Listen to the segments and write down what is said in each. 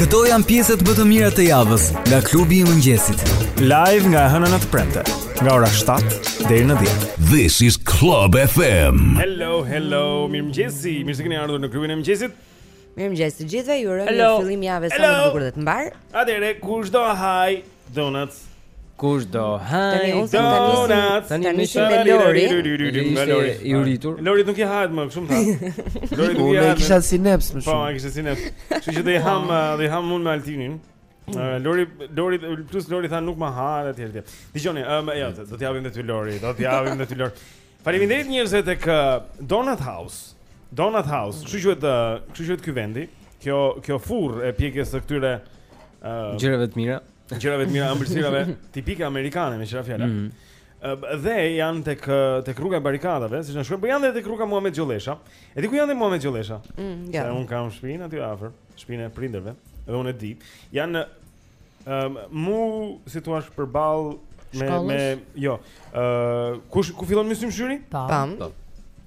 Këto janë pjesët më të mira të javës nga klubi i mëngjesit. Live nga e hëna në të premte, nga ora 7 deri në 10. This is Club FM. Hello, hello. Mirëmëngjesi. Mirë se kini ardhur në klubin e mëngjesit. Mirëmëngjes të gjithëve. Ju uroj një fillim jave sa më të bukur dhe të mbarë. Atëherë, kush do hajë? Donuts. Kush do hajë donuts. Tani nisim me Lorin. Lori i uritur. Lorit nuk i hahet më, kështu më tha. Lorit nuk i hahet. Ai i kishte si neps më po, shumë. Po, ai i kishte si neps. Kështu që do i ham, do i ham unë me Altinin. Lori Lori plus Lori tha nuk më hahet etj etj. Dëgjoni, ëm jo, do të japim me ty Lori, do të japim me ty Lori. Faleminderit njerëzve tek Donut House. Donut House, kështu quhet, kështu quhet ky vendi. Kjo kjo furrë e pjekjes së këtyre ë uh, gjërave të mira, gjërave të mira ëmbëlsirave tipike amerikane me që ra fjala. Mm -hmm. Dhe janë tek tek rruga e barikadave, siç na shkruan, po janë edhe tek rruga Muhamet Gjollesha. E di ku janë te Muhamet Gjollesha? Mm, ja. Se un kam shpinë aty afër, shpinë e prindërve, dhe unë e di. Janë Ëm um, mu si thua është përball me me jo. Ë uh, ku ku fillon Myslym Shyri? Tam.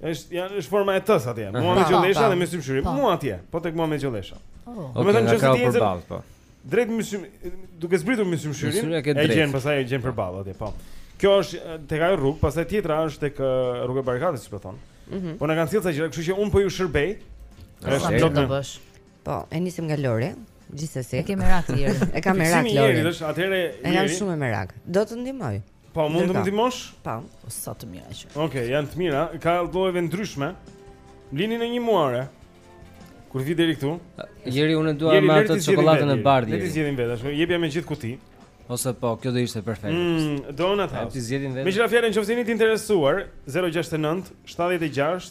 Është janë është forma e T-së atje. Muhamet Gjollesha dhe Myslym Shyri. Mu atje, po tek Muhamet Gjollesha. Oh. Domethënë që ti je po. Drejt Myslym duke zbritur Myslym Shyrin. E gjen pastaj e gjen përballë atje, po. Kjo është tek ajo rrugë, pastaj tjetra është tek rruga e Barikadave, siç po thonë. Mm -hmm. Po na kanë çuar ca gjëra, kështu që un po ju shërbej. Është do të bësh. Po, e nisim nga Lori, gjithsesi. E ke merak Lori. E ka merak Lori. Lori, dash, atëherë Lori. Jam shumë me merak. Do të ndihmoj. Po, mund të më ndihmosh? Po, sa të mira qenë. Okej, okay, janë të mira. Ka lloje të ndryshme. Lini dhe një mua ore. Kur vijnë deri këtu? Jeri unë dua me atë çokoladën e bardhë. Le t'i zgjedhin vetë, ashtu. Jepja me gjithë kuti. Ose po, kjo do ishte perfekt. Mm, Donut House. Le t'i zgjedhin vetë. Meqë ra fjala nëse jeni të interesuar, 069 76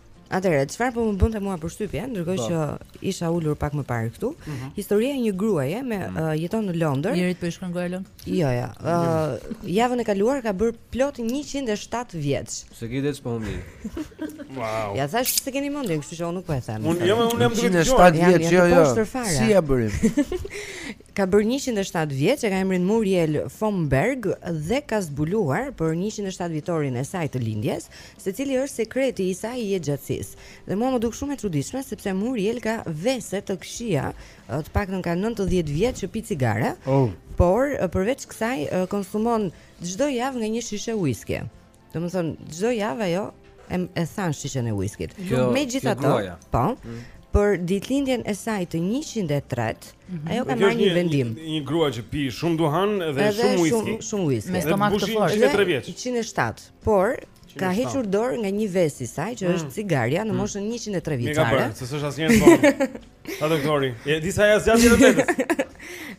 Atëherë, çfarë po më bënte mua përshtypje, ndërkohë po. që isha ulur pak më parë këtu, uh mhm. -huh. historia e një gruaje me uh mhm. -huh. uh, jeton në Londër. Jerit po i shkon goja lëng? Jo, jo. Uh, javën e kaluar ka bërë plot 107 vjeç. Se gjetet po humbi. wow. Ja thash s'e keni mendjen, kështu që unë nuk po e them. Unë jo, unë jam duke të dëgjuar. 107 vjeç, jo, jo. Si ja bërim? ka bërë 107 vjeç, e ka emrin Muriel Froomberg dhe ka zbuluar për 107 vjetorin e saj të lindjes Se cili është sekreti i saj i jetëgjatësisë. Dhe mua m'u duk shumë e çuditshme sepse Muriel ka vese të këqija, të paktën ka nëntëdhjetë vjet që pi cigare, oh. por përveç kësaj konsumon çdo javë nga një shishe whisky. Domethënë çdo javë ajo e, e than shishen e whiskit. Megjithatë, po, mm. për ditëlindjen e saj të 103, mm -hmm. ajo ka marrë një vendim. Një, një grua që pi shumë duhan dhe edhe shumë whisky. Shumë shumë whisky. Me stomak të fortë. 103 vjeç. 107. Por ka hequr dorë nga një ves i saj që mm. është cigarja në mm. moshën 103 vjeçare. Mirë bërë, se s'është asnjëherë vonë. Tha doktori, e di sa ja zgjat jetën vetes.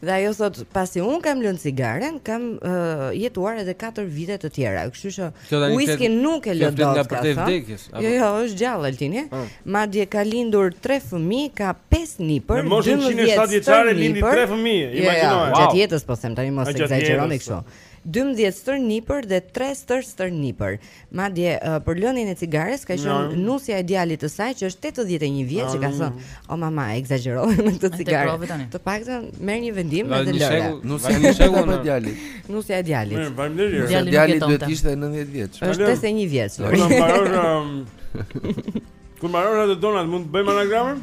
Dhe ajo thotë, pasi unë kam lënë cigaren, kam uh, jetuar edhe 4 vite të tjera. Kështu që whisky nuk e lë dot. Kjo është vdekjes. Jo, jo, është gjallë Altini. Ah. Madje ka lindur 3 fëmijë, ka 5 nipër. Në moshën 107 vjeçare lindi 3 fëmijë. Jo, jo, imagjinoje. Gjatë jetës po them tani mos ekzagjeroni kështu. dymbëdhjetë stërnipër dhe tre stër-stërnipër. Madje për lënien e cigares ka qenë nusja e djalit të saj që është tetëdhjetë e një vjeç që ka thënë, "O mama, ekzagjerove me këtë cigare. Të paktën merr një vendim dhe lëre." Nusja e djalit apo e djalit? Nusja e djalit. Mirë, faleminderit. Nusja e djalit duhet të ishte nëntëdhjetë vjeç. Është tetëdhjetë e një vjeç. Kur mbaron Kur mbaron atë Donald, mund të bëjmë anagramën?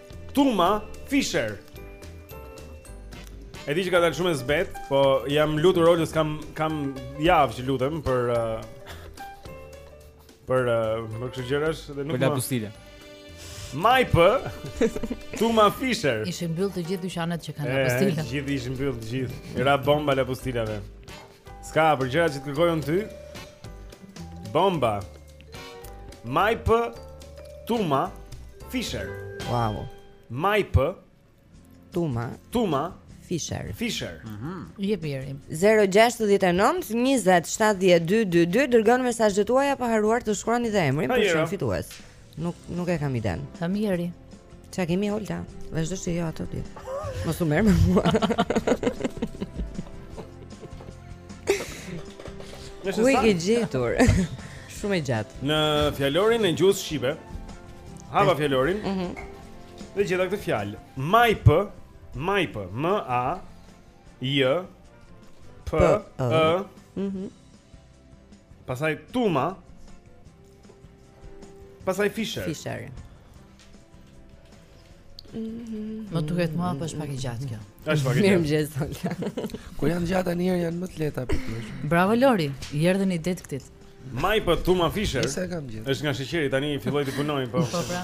Tuma Fisher. E di që ka dalë shumë e zbehtë, po jam lutur Olës kam kam javë që lutem për uh, për uh, për kështu gjërash dhe nuk më. Për lapustila. Majp Tuma Fisher. Ishin mbyll të gjithë dyqanet që kanë lapustila. Të gjithë ishin mbyll të gjithë. I ra bomba lapustilave. S'ka për gjërat që të kërkojnë ty. Bomba. Majp Tuma Fisher. Wow. Majp Tuma Tuma Fisher. Fisher. Mhm. Mm Jepi Erim. 069 20 70 222 dërgoni mesazhet tuaja pa harruar të shkruani dhe emrin po qe se jeni fitues. Nuk nuk e kam idenë. Sa mirë. Ça kemi Holta? Vazhdo zgjoji ato ti. Mos u merr me mua. Ku e ke gjetur? Shumë e gjatë. Në fjalorin e gjuhës shqipe. Hapa eh. fjalorin. Mhm. Mm dhe gjeta këtë fjalë. Majp, majp, M A J P E. Mhm. Pastaj tuma. Pastaj Fisher. Fisher. Mhm. Më duket mua apo është pak e gjatë kjo. Është pak e gjatë. Mirëmëngjes Holta. Kur janë të gjata nganjëherë janë më të lehta për ty. Bravo Lori, i erdhën idetë këtij. Majp Tuma Fisher. Është nga sheqeri tani filloi t'i punojë po. Po pra.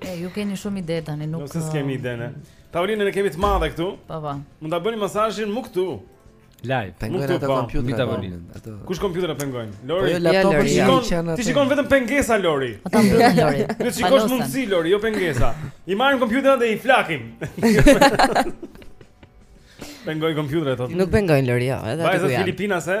E, ju keni shumë ide tani, nuk... Nëse s'kemi ide, ne. Tavolinën e kemi të madhe këtu. Po, po. Mund ta bëni masazhin më këtu. Live. Pengojnë ato po, kompjuterat. Mbi tavolinën. Ato. Kush kompjuterat pengojnë? Lori. Po, jo, laptopin e shikon. Ti shikon vetëm pengesa Lori. Ata mbyllen Lori. Ne shikojmë mundësi Lori, jo pengesa. I marrim kompjuterat dhe i flakim. Pengojnë kompjuterat ato. Nuk pengojnë Lori, jo, edhe ato. Vajza filipinase.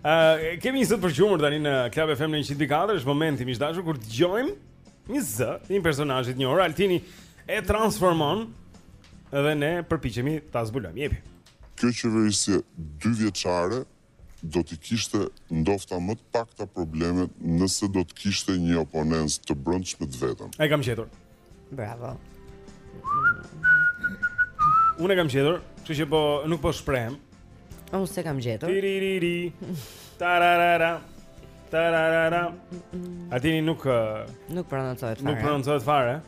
Ëh, kemi një zë për gjuetur tani në Club FM 104, është momenti më i dashur kur dëgjojmë një zë, një personazh i njohur, Altini e transformon dhe ne përpiqemi ta zbulojmë. Jepi. Kjo qeverisje dy vjeçare do t'i kishte ndofta më të pakta problemet nëse do të kishte një oponencë të brendshme të vetëm. E kam gjetur. Bravo. Unë e kam gjetur, kështu që po nuk po shprehem. Unë s'e kam gjetur. Tiririri. Tararara. Tararara. Altini nuk uh, nuk prononcohet fare. Nuk prononcohet fare.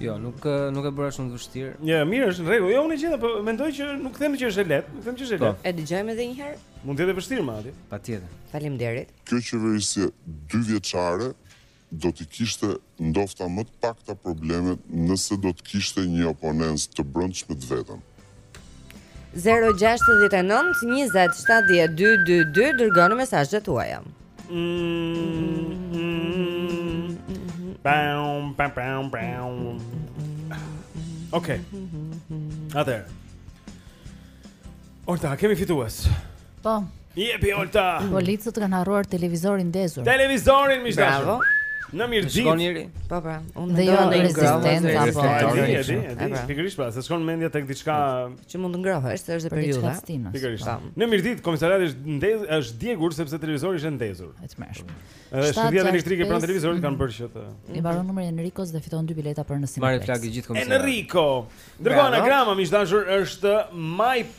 Jo, nuk uh, nuk e bëra shumë të vështirë. Jo, mirë, është në rregull. Jo, unë e gjeta, po mendoj që nuk them që është e lehtë, nuk them që është e po. lehtë. E dëgjojmë edhe një herë. Mund të jetë e vështirë madje. Patjetër. Faleminderit. Kjo qeverisje dy vjeçare do t'i kishte ndofta më të pakta problemet nëse do të kishte një oponencë të brendshme të vetëm. 0-6-9-20-70-2-2-2 Dërgoni mesazhet tuaja Okej Atëherë Olta, kemi fitues Po. Jepi Olta. Policët kanë harruar televizorin ndezur. Televizorin miq të dashur. Në Mirditë. Shkon njëri. Po pra, unë mendoj jo, një rezistencë apo. Po. Pikërisht pra, se shkon mendja tek diçka që mund të ngrohesh, se është edhe periudha. Pikërisht. Po. Në Mirditë komisariati është ndez, është djegur sepse televizori është ndezur. E tmerrshme. Edhe shkëndija elektrike pranë televizorit kanë bërë që të. I mbaron numri Enrikos dhe fiton dy bileta për në Cineplex. Marrë flakë gjithë komisariat. Enriko. Ndërkohë anagrama, miq të dashur, është MAIP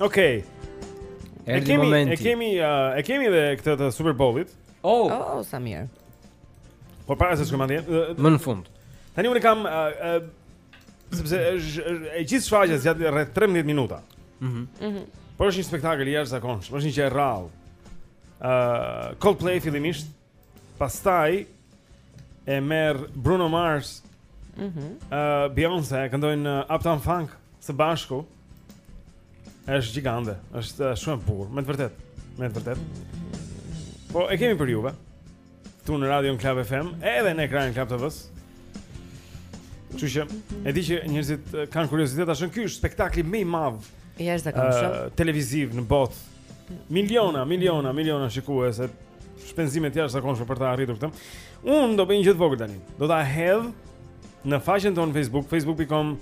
Okej. E Erdhi kemi, e momenti. kemi, uh, e kemi dhe këtë të Super Bowlit, Oh, Oh, sa mirë. por para se të shkojmë atje, uh, Më në fund. tani unë e kam uh, uh, sepse është është- e gjithë shfaqja zgjat rreth 13 minuta. Mhm. Mhm. Por është një spektakël i jashtëzakonshëm, është një gjë e rrallë. Ë uh, Coldplay fillimisht Pastaj e merr Bruno Mars. Mhm. Mm uh, Beyoncé këndojnë uh, Uptown Funk së bashku. Është gjigante, është uh, shumë e bukur, me të vërtetë, me të vërtetë. Po e kemi për juve. Këtu në Radion Club FM, edhe në ekranin Club TV-së. Kështu që, e di që njerëzit uh, kanë kuriozitet, është se ky është spektakli më i madh Jashtë dhe uh, Televiziv në botë Miliona, miliona, miliona shikues e shpenzime të jashtëzakonshme për ta arritur këtë. Unë do bëj një gjë të vogël tani. Do ta hedh në faqen tonë Facebook, facebook.com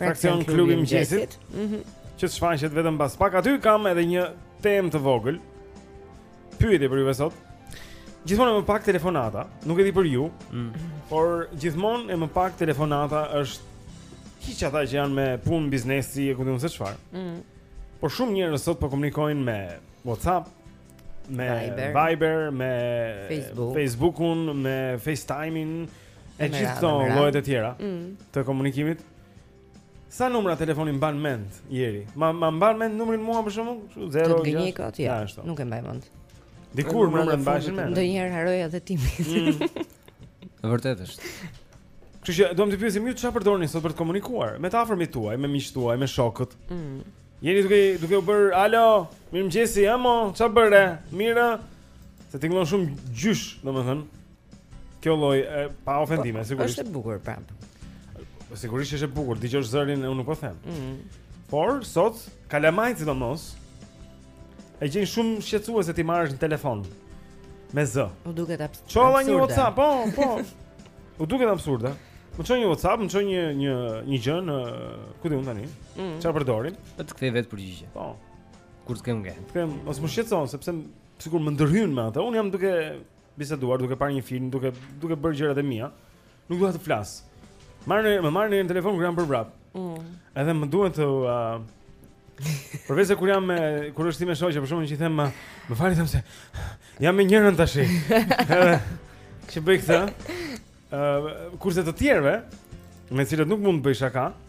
fraksion klubi i mëngjesit. Mhm. Që të shfaqet vetëm pas pak aty kam edhe një temë të vogël. Pyetje për ju sot. Gjithmonë më pak telefonata, nuk e di për ju, mm. por gjithmonë e më pak telefonata hiq ata që janë me punë biznesi e ku di unë se çfarë. Mhm. Por shumë njerëz sot po komunikojnë me WhatsApp, me Viber, Viber me Facebook. Facebookun, me FaceTime-in e gjithë këto llojet e tjera mm. të komunikimit. Sa numra telefoni mban mend Jeri? Ma ma mban mend numrin mua për shembull? 0 6. Gënjej kot, ja. Nuk e mbaj mend. Dikur mbanim mend. Ndonjëherë harroj edhe timin. Mm. E vërtetë është. Kështu që duam t'ju pyesim ju çfarë përdorni sot për të komunikuar me të afërmit tuaj, me miqtë tuaj, me shokët. Mm. Jeni duke duke bërë, alo, mirëmëngjesi, hë mo, ça bëre? Mirë. Se tingëllon shumë gjysh, domethënë. Kjo lloj e pa ofendime, po, sigurisht. Është e bukur prap. Po sigurisht është e bukur, t'i dëgjosh zërin e unë nuk po them. Mm. Por sot kalamajt sidomos E gjejnë shumë shqetësuese t'i marrësh në telefon. Me zë. U duket absurde. Ço një WhatsApp, po, po. U duket absurde. Më ço një WhatsApp, më ço një një një gjë në ku di unë tani. Mm. Çfarë përdorin? Po të kthej vetë përgjigje. Po. Kur të kem nge. Të kem, mos më shqetëso sepse sikur më ndërhyn me atë. Unë jam duke biseduar, duke parë një film, duke duke bërë gjërat e mia. Nuk dua të flas. Marrin, më marrin në telefon kur jam për vrap. Mm. Edhe më duhet të uh, Përveç se kur jam me kur është ime shoqe, për shembull që i them, më fal i them se jam me njërën tashi. Që e bëj këtë? Ë, uh, kurse të tjerëve, me të cilët nuk mund të bëj shaka,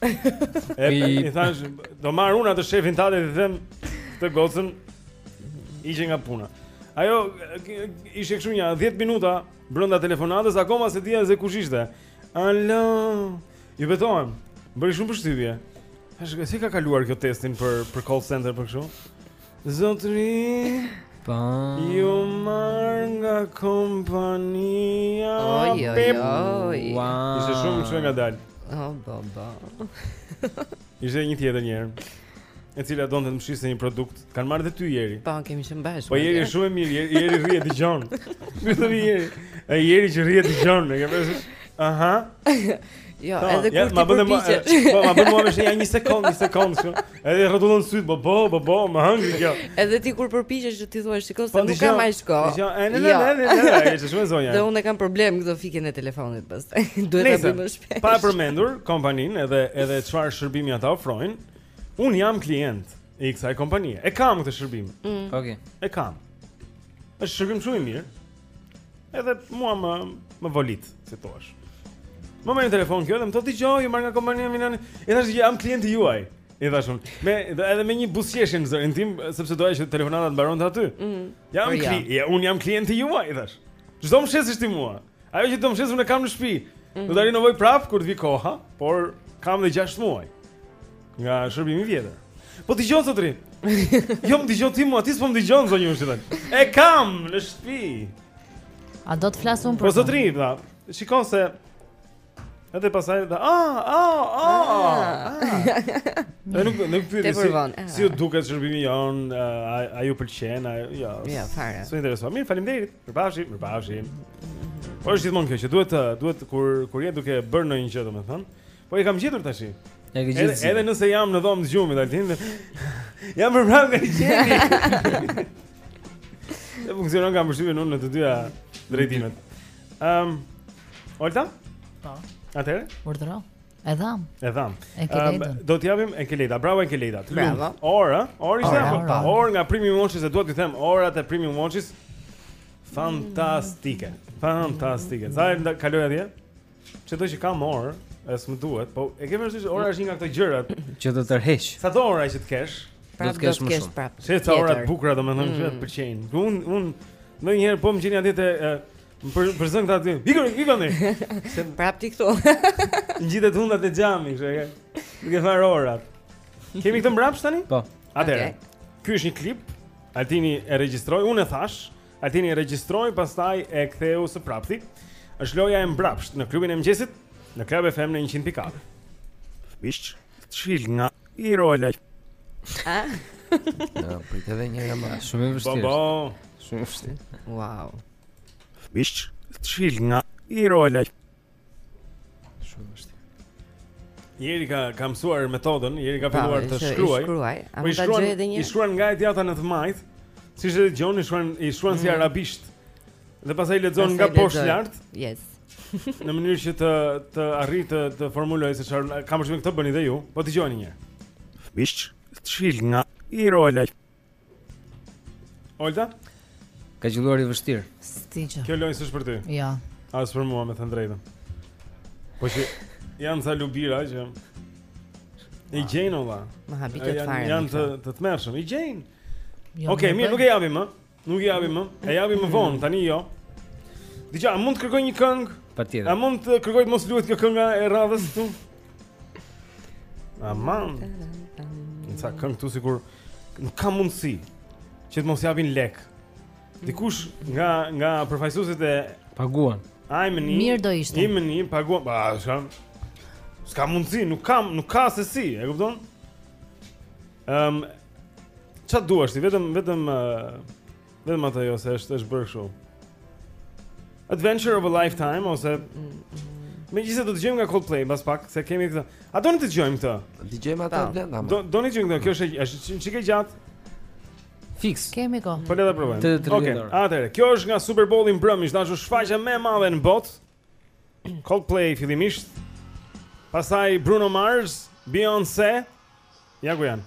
E i thashë, do marr unë atë shefin tat dhe i them hiqe gocën hiqe nga puna. Ajo ishte kështu nja 10 minuta brenda telefonatës, akoma s'e dija se kush ishte. Alo. Ju betohem. Bëri shumë përshtypje. Tash si ka kaluar kjo testin për për call center për kështu? Zotëri Po ju marr nga kompania Oj, oj, oj Ishte shumë shumë ngadalë Oh, ba, ba Ishte një tjetër një herë E cila donte të më shiste një produkt Kanë marrë dhe ty Jeri Po, po, kemi qenë bashkë Po Jeri shumë e mirë, Jeri, Jeri rri e dëgjon Më të një Jeri E Jeri që rri e dëgjon Aha Jo, Ta, edhe kur ti përpiqesh. Po, ma bën mua me shenja një sekond, një sekond kështu. Edhe rrotullon sytë, po po, po po, më hëngri kjo. Edhe ti kur përpiqesh që t'i thuash shiko se po, nuk kam aq kohë. Jo, ne ne ne ne, ajo është shumë e zonja. Dhe unë kam problem me këtë fikjen e telefonit pastaj. Duhet ta bëj më shpesh. Pa përmendur kompaninë edhe edhe çfarë shërbimi ata ofrojnë. Unë jam klient i kësaj kompanie. E kam këtë shërbim. Mm. Okej. E kam. Është shërbim shumë i mirë. Edhe mua më më volit, si thua. Më merr në telefon kjo dhe më thotë dëgjo, ju marr nga kompania filani. I thashë që jam klienti juaj. I thashë unë, me edhe me një buzëqeshje në zërin tim, sepse doja që telefonata të mbaronte aty. Mm -hmm. Jam po kli, ja. unë jam klienti juaj, i thashë. Ç'do më shesësh ti mua. Ajo që do më shesësh unë e kam në shtëpi. Mm -hmm. Do ta rinovoj prap kur të vijë koha, por kam dhe 6 muaj. Nga shërbimi i vjetër. Po dëgjo zotëri. jo më dëgjon ti mua, ti s'po më dëgjon zonjë ushti tani. E kam në shtëpi. A do të flas unë pra? Po zotëri, pra. Shikon se Edhe pastaj dhe a a a a. Ne nuk nuk pyesim si eh. si ju duket shërbimi jonë, eh, a ju pëlqen, a jo. Ja, fare. S'u intereson. Mirë, faleminderit. Mirupafshim, mirupafshim. Po është gjithmonë kjo që duhet duhet kur kur je duke bërë ndonjë gjë, domethënë, Po e kam gjetur tash. E ke gjetur. Edhe nëse jam në dhomë të gjumit dhe. Jam për pranë i qeni. Dhe funksionon kam përshtypjen unë në të dyja drejtimet. Ehm. Um, Olta? Po. Atëherë? Urdhëro. E dham. E dham. Enkeleda. Um, do t'ia japim Enkeleda. Bravo Enkeleda. Bravo. Ora, ora ishte apo pa. Ora nga Premium Watches, dua të them, orat e Premium Watches fantastike. Fantastike. Sa herë kaloj atje? Edhe që kam orë, as më duhet, po e ke vërtet, ora është një nga këto gjëra që do të tërheq. Sado orë që të kesh? Prapë do të kesh më shumë. Prapë, sidomos orë të bukura domethënë që të mm. pëlqejnë. Un un ndonjëherë po më gjeni atje te për për zënë këta aty. Iku, iku ne. Së prapthi këtu. Ngjitet hunda te xhami, kështu e ke. Duke parë orët. Kemi këtë mbrapsht tani? Po. Atëherë. Ky është një klip. Altini e regjistroi, unë e thashë. Altini regjistroi pastaj e ktheu së prapthi. Është loja e mbrapsht në klubin e mëngjesit në Club FM në 100.4. Mish, çil nga i rola. Ha? Ja, po të vjen një më shumë e vështirë. Po, po. Shumë e vështirë. Wow. Mish, çil nga i rola. Shumë vështirë. Jeri ka ka mësuar metodën, Jeri ka filluar të shkruajë. Shkruaj, a po mund ta gjej edhe një? I shkruan nga e djathta në të majtë. Siç e dëgjon, i shkruan i shkruan si mhm. arabisht. Dhe pastaj lexon nga poshtë lart. Yes. Në mënyrë që të të arrijë të të formulojë se çfarë kam përshtypjen këtë bëni dhe ju. Po dëgjoni edhe një herë. Fish, çil nga i rola Olta? Ka qëlluar e vështirë. Stiqo. Kjo lojë s'është për ty. Jo. Ja. As për mua them të drejtën. Po që janë ca llubira që i gjejnë olla. Më habit fare. Janë të të tmerrshëm, i gjejnë. Jo, Okej, mirë, nuk e japim më. Nuk e japim më. E japim më vonë, tani jo. DJ, a mund të kërkoj një këngë? Patjetër. A mund të kërkoj të mos luhet kjo kënga e radhës këtu? Aman. Ca këngë këtu sikur nuk ka mundësi që të mos japin lek. Dikush nga nga përfaqësuesit e paguan. Ai më një. Mirë do ishte. Më një paguan. Ba, s'ka. S'ka mundësi, nuk kam, nuk ka se si, e kupton? Ehm. Um, Ça duash ti? Vetëm vetëm uh, Vetëm atë jo se është është bërë kështu. Adventure of a Lifetime ose Megjithëse do të dëgjojmë nga Coldplay Bas pak se kemi këtë A doni të dëgjojmë këtë? Dëgjojmë ata të blenda Do, doni të dëgjojmë këtë Kjo është, është çikë e gjatë Fix Kemi kohë Po le ta provojmë Të të okay. Atëherë Kjo është nga Super Bowl-i mbrëmë Ishte shfaqja më e madhe në botë Coldplay fillimisht Pastaj Bruno Mars Beyoncé Ja ku janë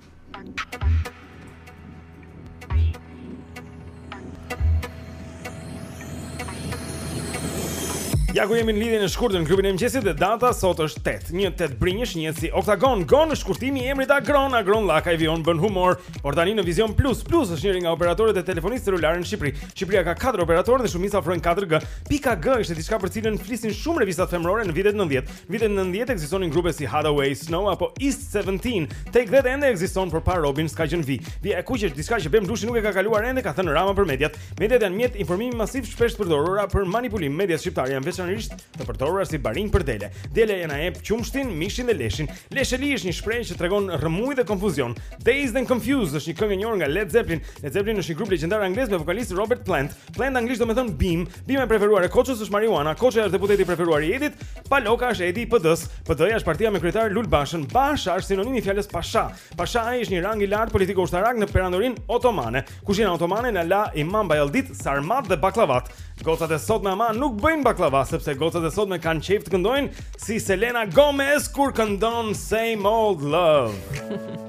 Ja ku jemi në lidhje në shkurtën klubin e mëngjesit dhe data sot është 8. Një tetëbrinjësh njihet si Octagon, gon në shkurtimi i emrit Agron, Agron Llakaj vijon bën humor. Por tani në Vizion Plus, Plus është njëri nga operatorët e telefonisë celulare në Shqipëri. Shqipëria ka 4 operatorë dhe shumica ofrojnë 4G. Pika G ishte diçka për cilën flisin shumë revistat femërore në vitet 90. Vitet nëntëdhjetë ekzistonin grupe si Haddaway, Snow apo East Seventeen. Take That ende ekziston, por pa Robin s'ka qenë vijë. Vija e kuqe është diçka që Ben Blushi nuk e ka kaluar ende, ka thënë Rama për mediat. Mediat janë mjet informimi masiv shpesh të përdorura për manipulim. Mediat shqiptare janë veçanërisht të përdorura si barinj për dele. Delja na jep qumështin, mishin dhe leshin. Lesheli është një shprehje që tregon rrëmujë dhe konfuzion. Dazed and Confused është një këngë e njohur nga Led Zeppelin. Led Zeppelin është një grup legjendar anglez me vokalist Robert Plant. Plant anglisht domethënë bimë, bima e preferuar e Koços është marihuana, Koçoja është deputeti i preferuar i Edit, Paloka është Edi i pëdës, pëdëja është partia me kryetar Lul Bashën, Basha është sinonimi i fjalës pasha, pashai është një rang i lartë politiko ushtarak në perandorinë otomane, kuzhina otomane na la imam bajaldit, sarmat dhe bakllavat, gocat e sotme ama nuk bëjnë bakllava, sepse gocat e sotme kanë qejf të këndojnë si Selena Gomez kur këndon Same Old Love.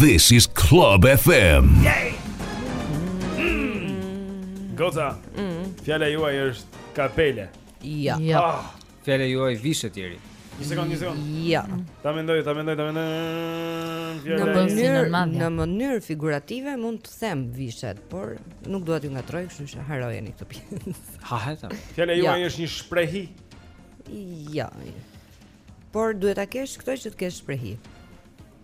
This is Club FM. Goca. Mm. Fjala juaj është kapele. Jo. Jo. Ah. Fjala juaj vishet deri. Një sekond, një sekond. Jo. Ta mendoj, ta mendoj, ta mendoj. Në mënyrë në mënyrë figurative mund të them vishet, por nuk dua t'ju ngatërroj, kështu që harrojeni këtë pjesë. Ha, ha, ta. Fjala juaj është një shprehi. Jo. Por duhet ta kesh këtë që të kesh shprehi.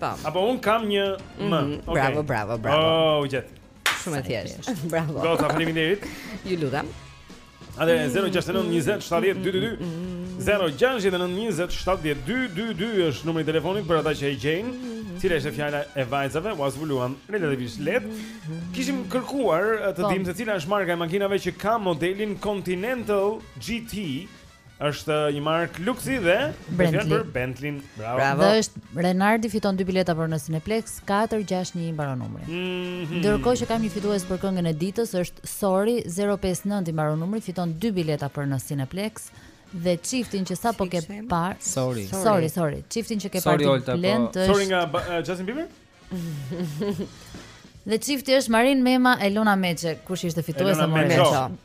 Po. Apo un kam një më. Mm -hmm. okay. Bravo, bravo, bravo. Oh, jet. Shumë e thjeshtë. Bravo. Goca, faleminderit. Ju lutem. Atëherë 069 20 70 222. 069 20 70 222 është numri i telefonit për ata që e gjejnë. Cila është fjala e vajzave? U zbuluan relativisht lehtë. Kishim kërkuar eh, të po. dimë se cila është marka e makinave që ka modelin Continental GT Është një markë luksi dhe Bentley. Është për Bentley. Bravo. Bravo. Dhe është Renardi fiton dy bileta për në Cineplex 461 i mbaron numri. Mm -hmm. Ndërkohë që kam një fitues për këngën e ditës është Sorry 059 i mbaron numri fiton dy bileta për në Cineplex dhe çiftin që sapo ke parë. Sorry. Sorry, sorry. Çiftin që ke parë po. Blend është Sorry nga eh, Justin Bieber? Dhe çifti është Marin Mema e Luna Meçe, kush ishte fituesja më herët po.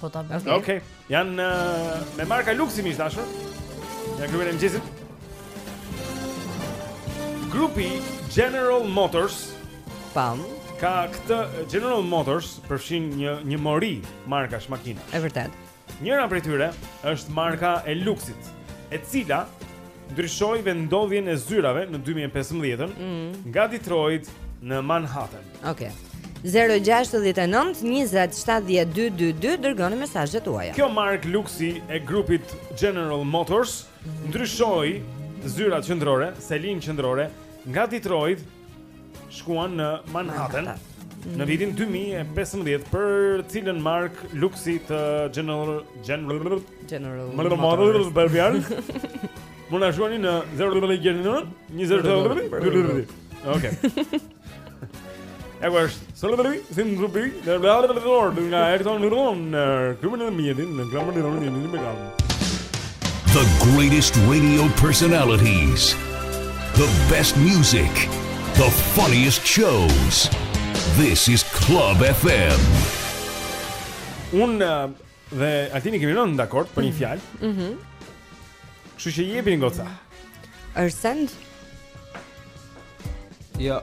Po ta bëj. Okej. Janë uh, me marka luksi më dashur. Ja guru e mëngjesit. Grupi General Motors Pam ka këtë General Motors përfshin një një mori markash makina. E vërtet. Njëra prej tyre është marka e luksit, e cila ndryshoi vendndodhjen e zyrave në 2015-ën mm -hmm. nga Detroit në Manhattan. Okej. 069-2017-222 Dërgoni mesazhet tuaja Kjo markë luksi e grupit General Motors Ndryshoi zyrat qëndrore Selinë qëndrore Nga Detroit shkuan në Manhattan, Manhattan. Mm. në vitin 2015 për cilën markë luksi të General General General Motors për vjen. Mund të na shkruani në 0.20 Okej. Ja ku është Salutari, sim grupi, dhe bla bla bla bla bla nga Erton Lurlon në klubin e mëngjesit, në klubin e mëngjesit, në klubin e mëngjesit, The greatest radio personalities, the best music, the funniest shows, this is Club FM. Unë eh, dhe Altini kemi rënë dakord për një fjalë. Mhm. Kështu që jepini goca. Arsend? Jo.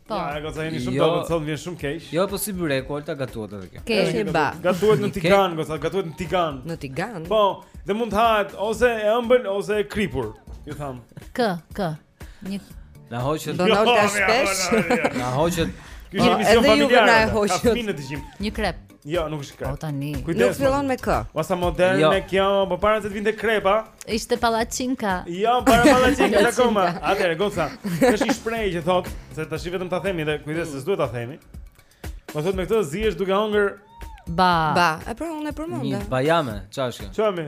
Po. Ja, goca jeni shumë jo, dobët sot vjen shumë keq. Jo, po si byrek, Olta gatuhet edhe kjo. Keq e bëre. Gatuhet në tigan, goca, gatuhet në tigan. Në tigan. Po, dhe mund të hahet ose e ëmbël ose e kripur, ju thamë. K, k. Një Na hoqet. Do na shpesh. Na hoqet. Ky emision, shumë familjar. Edhe ju na hoqet. Një krep. Jo, nuk është krep. Po tani. Nuk fillon me k. O sa moderne jo. kjo, po para se të vinte krepa. Ishte pallaçinka. Jo, para pallaçinkës akoma. Atëre, goca. Është një shprehje që thotë se dash vetëm ta themi dhe kujdes se s'duhet ta themi. Po thotë me këtë zihesh duke hëngër. Ba. Ba. E pra unë e përmenda. Një bajame, çfarë është kjo? Çfarë?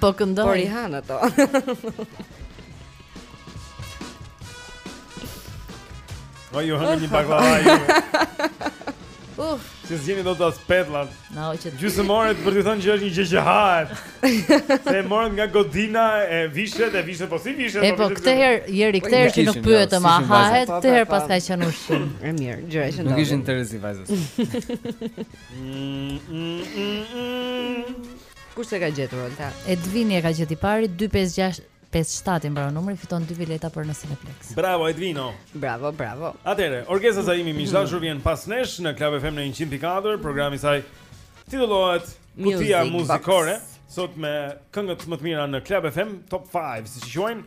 Po këndoj. Por i han ato. Po ju hëngërt një baklava ju. Uf. Si s'gjeni dot as petllat. Na hoqet. Gjysmë ore për të thënë që është një gjë që hahet. Se e morën nga godina e vishet e vishet po si vishet. E po, po këtë herë Eri këtë herë që nuk pyetëm a hahet, këtë herë paska qenë ushqim. E mirë, gjëra që nuk ishin interesim vajzës. Kush e ka gjetur Olta? Edvini e ka gjetë i pari 256 57 i mbaron numri fiton dy bileta për në Cineplex. Bravo Edvino. Bravo, bravo. Atëherë, Orkesta Zaimi miq të dashur vjen pas nesh në Club FM në 104, programi i saj titullohet Kutia Music muzikore. Box. Sot me këngët më të mira në Club FM Top 5, siç i quajnë.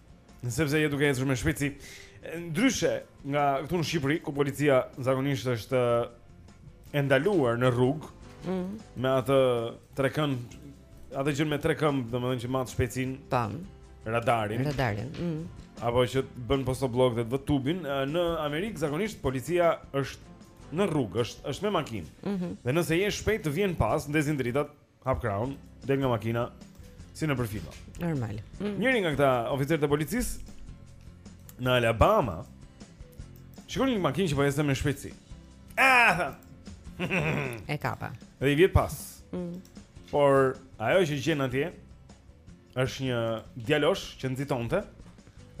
Sepse je duke ecur me shpejtësi. Ndryshe nga këtu në Shqipëri, ku policia zakonisht është e ndaluar në rrugë mm. me atë trekëmb, atë gjën me trekëmb, domethënë që mat shpejtësin. Tan. Radarin. Radarin. Mm. Apo që bën postobllok dhe të vë tubin, në Amerikë zakonisht policia është në rrugë, është është me makinë. Mm -hmm. Dhe nëse je shpejt të vjen pas, ndezin dritat, hap krahun, del nga makina si nëpër filma. Normal. Mm. Njëri nga këta oficerët e policisë në Alabama shikon një makinë që po ecte me shpejtësi. Ah! e kapa. Dhe i vihet pas. Mm. Por ajo që gjen atje është një djalosh që nxitonte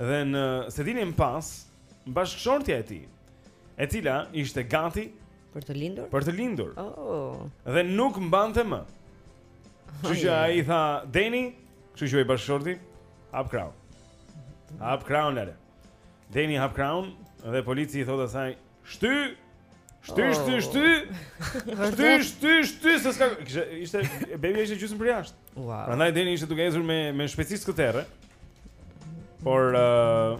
dhe në sedilen pas bashkëshortja e tij, e cila ishte gati Për të lindur? Për të lindur. Oh. Dhe nuk mbante më. Kështu që ai i tha Deni, kështu që i bashkëshorti, hap krahun. Hap krahun lale. Deni hap krahun dhe polici i thotë asaj, "Shty, Shty, oh. shty, shty. Shty, shty, shty, se s'ka kishte ishte bebi ishte gjysmë përjashta. Wow. Prandaj Deni ishte duke ecur me me shpejtësi skëterre. Por uh,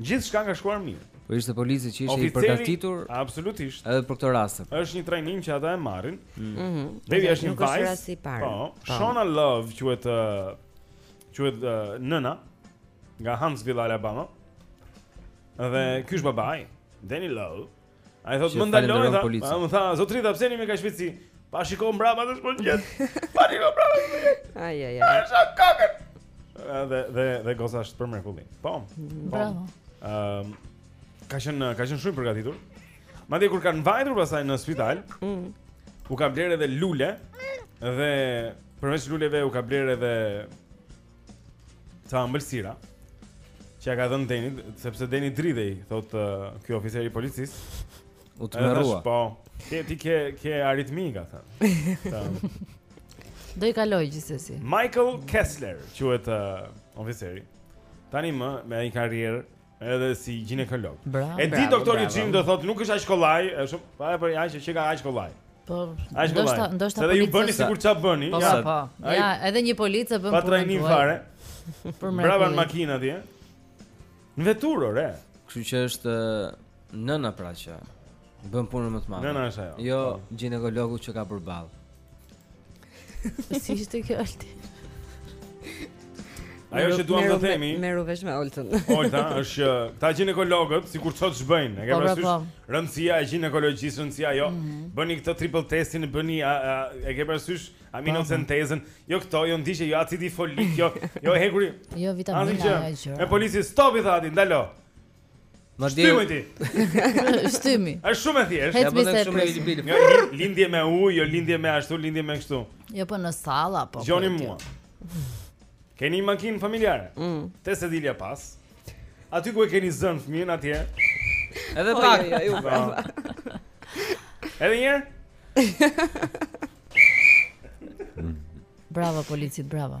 Gjithçka ka shkuar mirë. Po ishte polici që ishte i përgatitur. Absolutisht. Edhe për këtë rast. Po. Është një trajnim që ata e marrin. Mm. Mhm. Bebi është një vajzë. Po, po. Shona Love quhet quhet nëna nga Huntsville, Alabama. Dhe mm. ky është babai, Danny Love. Ai thotë më ndaloi, tha, a, më tha, zotri, tha pse jeni me kaq shpejtësi. Pa shiko mbrapa ti ç'po ngjet. Pa shiko mbrapa. Ai ai ai. Sa kakë. Dhe dhe dhe goca është për mrekulli. Po. po. Bravo. Ehm, ka qenë ka qenë shumë i përgatitur. Madje kur kanë vajtur pastaj në spital, mm. u ka blerë edhe lule dhe përveç luleve u ka blerë edhe Ca ëmbëlsira që ja ka dhënë Denit, sepse Deni dridhej, thotë uh, ky oficer i policisë. U tmerrua. Po. Ti ti ke ke aritmi, ka thënë. Do i kaloj gjithsesi. Michael Kessler, quhet uh, oficeri. Tanimë me një karrierë Edhe si gjinekolog. E di doktori im do thotë nuk është aq kollaj, është shumë, pa e për aq që ka aq kollaj. Po, ndoshta ndoshta polici. Edhe ju bëni sikur ça bëni, po, ja. Po, po. Ja, edhe një polic e bën punën. Pa trajnim fare. Për mrekulli. Mbrapa në makinë atje. Në veturë, ore. Kështu që është Nëna pra që bën punën më të madhe. Nëna është ajo. Jo gjinekologu që ka përballë. Si ishte kjo alti? Ajo që duam të themi, merru vesh me Oltën. Olta është që ta gjinekologët sikur ç'bëjnë, e ke po, parasysh po, po. rëndësia e gjinekologjisë, rëndësia ajo. Mm -hmm. Bëni këtë triple testin, bëni a, a, e ke parasysh amniocentezën, jo këto, jo ndiqje, jo acidi folik, jo, jo hekuri. Jo vitamina, jo gjë. E polici stop i thati, ndalo. Më dje. Shtymi ti. Shtymi. Është shumë e thjeshtë. Ja bën shumë e vështirë. Jo lindje me ujë, jo lindje me ashtu, lindje me kështu. Jo po në sallë apo. Po, Dëgjoni mua. Keni makinë familjare? Mm. Te sedilja pas. Aty ku e keni zënë fëmijën atje. Edhe po, pak. Jo, jo, jo, Edhe një Bravo policit, bravo.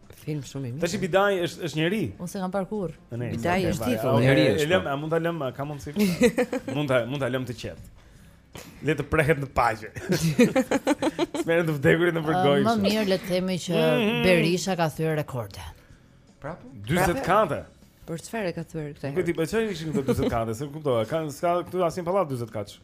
Film shumë i mirë. Tash Bidaj është, është njeri. Unë s'e kam parë kurrë. Bidaj është titull. Njeri është. E lëm, po. a mund ta lëm, ka mundsi? Mund ta mund ta lëm të qetë. Le të prehet në paqe. S'merren të vdekurit nëpër gojë. Më mirë le të themi që mhm. Berisha ka thyer rekorde. Prapë? 40 kate. Për çfarë e ka thyer këtë? Nuk e di, po çfarë ishin këto 40 kate? S'e kuptova, kanë s'ka këtu asnjë pallat 40 katësh.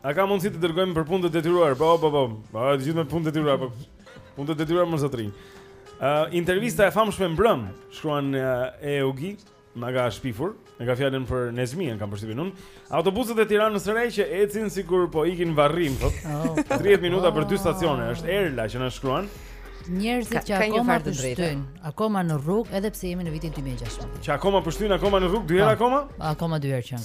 A ka mundësi t'i dërgojmë për punë të detyruar? Po, po, po. Po, të gjithë me punë të detyruar, po. Punë të detyruar me zotrinë. Ë, uh, intervista e famshme mbrëm, shkruan uh, Eugi, na ka shpifur, e ka fjalën për Nexhmijen, kam përshtypjen unë. Autobusët e Tiranës së Re që ecin sikur po ikin në varrim, po. 30 minuta për dy stacione, është Erla që na shkruan. Njerëzit që akoma pështyjnë, akoma në rrugë edhe pse jemi në vitin 2016. Që akoma pështyjnë akoma në rrugë dy herë po, akoma? Akoma dy herë që.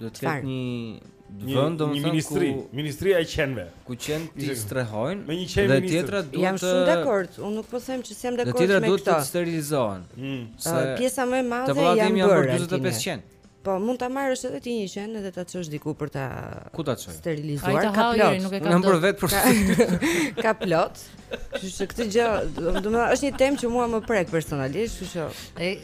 Duhet të ketë një vend domethënë një ministri, ku, ministria e qenve. Ku qentë t'i strehojnë me një qen ministër. Tjetra duhet të Jam shumë dakord, unë nuk po them që s'jam dakord me këtë. Tjetra duhet të sterilizohen. Mm. Se uh, pjesa më e madhe janë bërë. Te pallati im 45 qen. Po mund ta marrësh edhe ti një qen edhe ta çosh diku për ta Ku ta çoj? Sterilizuar ka plot. Nuk e kam bërë vetë për ka plot. Kështu që këtë gjë, do të thotë, është një temë që mua më prek personalisht, kështu që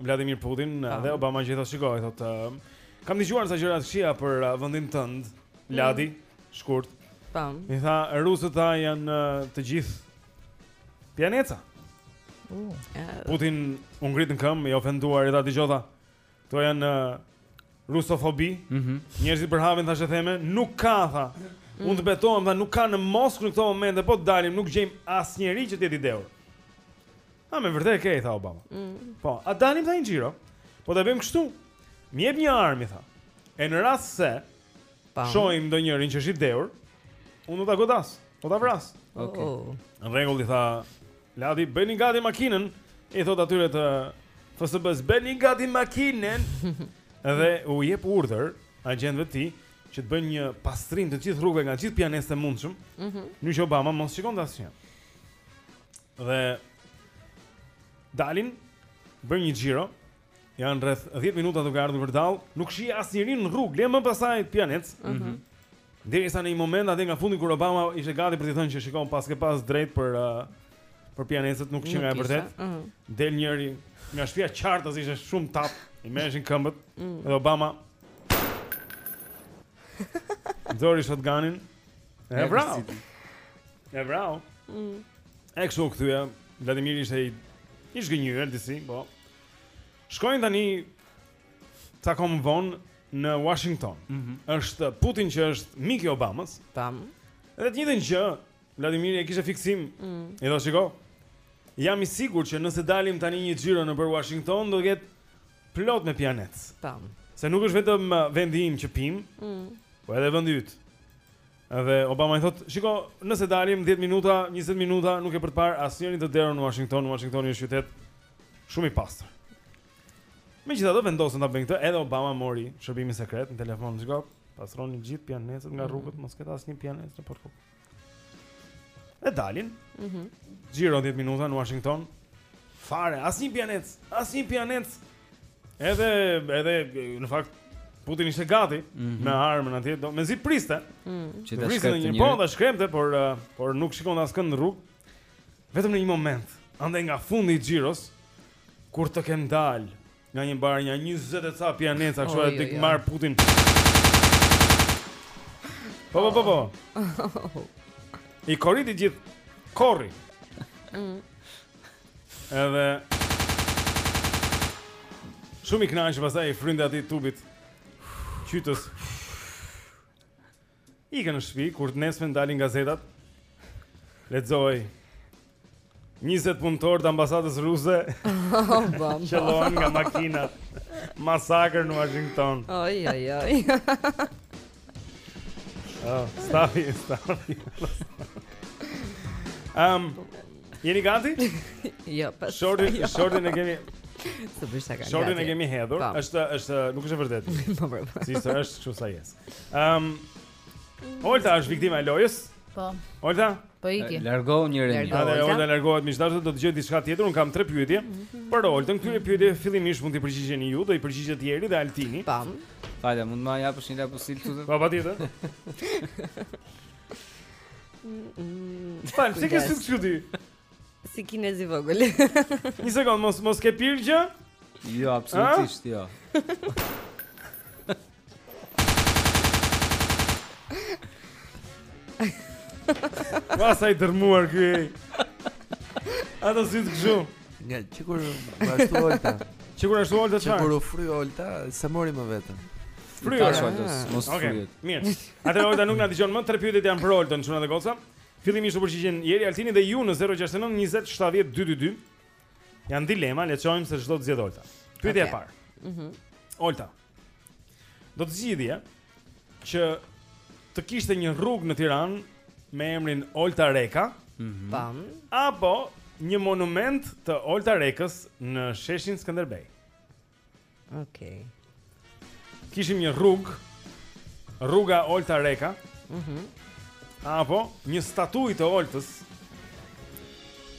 Vladimir Putin ah. dhe Obama i thotë shiko, thotë uh, kam dëgjuar sa gjëra të këqija për uh, vendin tënd, mm. Vladi, mm. shkurt. Tamam. I tha rusët tha janë uh, të gjithë pianeca. Uh. Putin u ngrit në këmbë, i ofenduar i tha dëgjo tha. Kto janë uh, rusofobi. Mm -hmm. Njerëzit përhapin thashetheme, nuk ka tha. Mm. Unë të betohem tha nuk ka në Moskë në këto momente, po të dalim nuk gjejmë asnjeri që të jetë i dehur. A me vërtet e ke, tha Obama. Mm. Po, a dalim tha një xhiro? Po ta bëjmë kështu. Më jep një armë, tha. E në rast se shohim ndonjërin që është i dehur, unë do ta godas, do ta vras. Okej. Okay. Oh. Në rregull i tha Ladi, bëni gati makinën, i thot atyre të FSB-s, bëni gati makinën. Dhe u jep urdhër agjentëve të tij që të bëjnë një pastrim të gjithë rrugëve nga gjithë pianecët të mundshëm. Mhm. Mm Obama mos shikojë asnjë. Dhe dalin bëjnë një xhiro. Janë rreth 10 minuta duke ardhur vërdall, nuk shihje asnjërin në rrugë, le më pastaj pianec. Mhm. Mm -hmm. Derisa në një moment andej nga fundi kur Obama ishte gati për të thënë që shiko paske pas drejt për uh, për pianecët, nuk qenka e vërtet. Uh mhm. -huh. Del njëri nga shtëpia qartas ishte shumë tap, i merreshin këmbët. Uh mhm. -huh. Dhe Obama nxori shotgunin E vrau. E vrau. Mm. E kështu u kthye. Vladimir ishte i i zhgënjyer disi, po. Shkojnë tani ca kohë më vonë në Washington. Mm -hmm. Është Putin që është miku i Obamës. Tam. Edhe të njëjtën gjë, Vladimiri e kishte fiksim. Mm. I thoshte, "Shiko, jam i sigurt që nëse dalim tani një xhiro nëpër Washington, do të ketë plot me pianec. Tam. Po. Se nuk është vetëm uh, vendi im që pi, mm. po edhe vendi yt. Edhe Obama i thotë, "Shiko, nëse dalim 10 minuta, 20 minuta, nuk ke për të parë asnjërin të dehur në Washington, Washingtoni është qytet shumë i pastër." Megjithatë vendosën ta bëjnë këtë, edhe Obama mori shërbimin sekret në telefon, shiko, pastroni gjithë pianecët nga mm. rrugët, mos ketë asnjë pianec në portfol. Dhe dalin. Mhm. Mm Xhiro 10 minuta në Washington. Fare, asnjë pianec, asnjë pianec. Edhe edhe në fakt Putin ishte gati mm -hmm. me armën atje, do mezi priste. Mm. Që ta shkrehte një po, ta shkrehte, por uh, por nuk shikonte askënd në rrugë. Vetëm në një moment, andej nga fundi i xhiros kur të kenë dal Nga një bar, nja 20 e ca pianeca, kështu edhe i merr Putin. Po po po po. I korri të gjithë korri. Mm. Edhe Shumë i kënaqur pastaj i frynte atij tubit. Tytës. Ikën në shtëpi kur të nesërmen dalin gazetat. Lexoj. 20 punëtorë të ambasadës ruse qëllohen nga makina. Masakër në Washington. Oj oj oj. Oh, stafi, stafi. Ehm, um, Jeni gati? Jo, pas. Po, shortin, jo. shortin e kemi. Të bësh sa ka. Shortin e kemi hedhur. Po. Është është nuk është e vërtetë. Po, po, po. Si është është çu sa jes. Ehm um, Olta është viktima e lojës. Po. Olta? Po iki. Largo njërin. Largo, Olta, Olta largohet më zgjashtë do të gjej diçka tjetër. Un kam tre pyetje. Mhm. Për Oltën, këto pyetje fillimisht mund t'i përgjigjeni ju, do i përgjigjet Jeri dhe Altini. Po. Falë, mund të më japësh një laps këtu? Po, patjetër. Fal, si ke sy kështu ti? Si kinez i vogël. Një sekond, mos mos ke pirë gjë? Jo, absolutisht jo. Ua sa i dërrmuar ky. A do të gjum. Nga që kur ashtu olta. Që kur ashtu olta çfarë? Që kur u fry olta, se mori më vetëm. Fry olta, mos fry. Okej, mirë. Atëherë Olta nuk na dëgjon më, tre pyetjet janë për Oltën, çuna dhe goca. Fillimisht u përgjigjen Jeri Altini dhe ju në 069 20 70 222. Janë dilema, le të shohim se ç'do të zgjedhë Olta. Pyetja e parë. Mhm. Olta. Do të zgjidhte që të kishte një rrugë në Tiranë me emrin Olta Reka. Mhm. Pam. Apo një monument të Olta Rekës në sheshin Skënderbej. Okej. Okay. Kishim një rrugë, rruga Olta Reka. Mhm. Mm apo një statujë të Oltës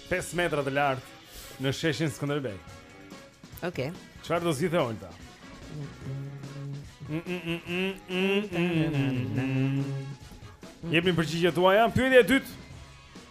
5 metra të lartë në sheshin Skënderbej. Okej. Okay. Çfarë do zgjidhte Olta? Jepni përgjigjet tuaja. Pyetja e dytë.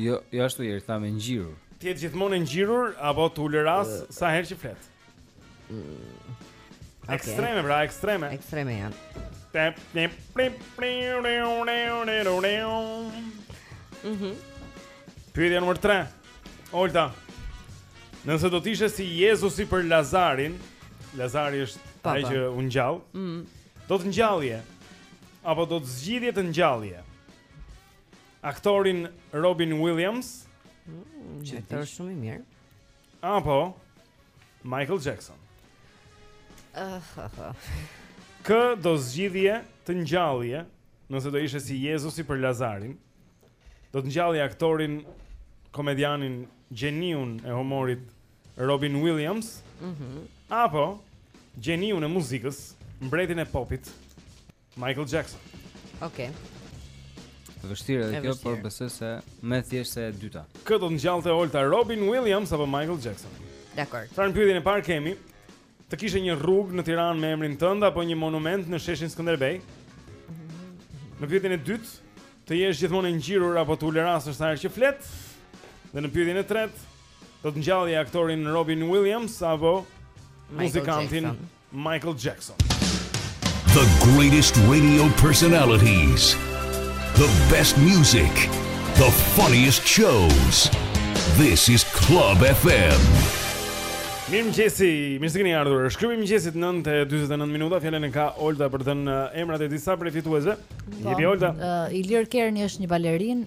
Jo, jo ashtu jeri, thamë ngjirur. Të jetë gjithmonë e ngjirur apo të ulërasë uh, sa herë që flet. Mm, okay. Ekstreme, pra, ekstreme. Ekstreme janë. Tep, tep, tep, Mhm. Pyetja nr. 3. Olta. Nëse do të ishe si Jezusi për Lazarin, Lazari është ai që u ngjall. Mhm. Do të ngjallje apo do të zgjidhje të ngjallje? aktorin Robin Williams. Mm, që është shumë i mirë. Apo Michael Jackson. Kë do zgjidhje të ngjallje, nëse do ishe si Jezusi për Lazarin, do të ngjallje aktorin, komedianin, gjeniun e humorit Robin Williams, mm -hmm. apo gjeniun e muzikës, mbretin e popit, Michael Jackson. Okej. Okay. Vështirë edhe kjo, por besoj është më e thjeshtë se e dyta. Kë do të ngjallte Olta Robin Williams apo Michael Jackson? Dakor. Pra në pyetjen e parë kemi të kishe një rrugë në Tiranë me emrin tënd apo një monument në sheshin Skënderbej? Në pyetjen e dytë, të jesh gjithmonë e ngjirur apo të ulërasësh sa herë që flet? Dhe në pyetjen e tretë, do të ngjalli aktorin Robin Williams apo muzikantin Jackson. Michael Jackson. The greatest radio personalities. The best music. The funniest shows. This is Club FM. Mirë mëngjesi, mirë se keni ardhur. Është Klubi i Mëngjesit 9:49 minuta. Fjalën e ka Olta për të dhënë uh, emrat e disa prej fituesve. Jepi Olta. Uh, Ilir Kerni është një balerin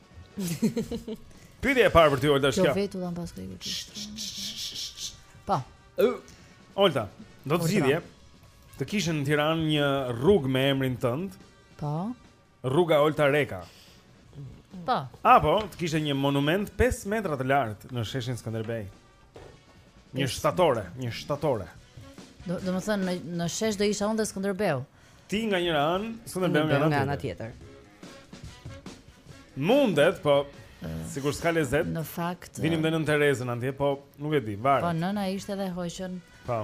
Pyetja e parë për ty Olta është kjo. Kjo vetë u dhan pas këtij kërcimi. Po. Olta, do të zgjidhje. Të kishe në Tiranë një rrugë me emrin tënd. Po. Rruga Olta Reka. Po. Apo të kishe një monument 5 metra të lartë në sheshin Skënderbej. Një shtatore, një shtatore. Do domethënë në në shesh do isha unë dhe Skënderbeu. Ti nga njëra anë, Skënderbeu nga nga ana tjetër. Mundet, po sikur s'ka lezet. Në fakt, vinim dhe Nënë Terezën atje, po nuk e di, varet. Po nëna ishte dhe e hoqën. Po.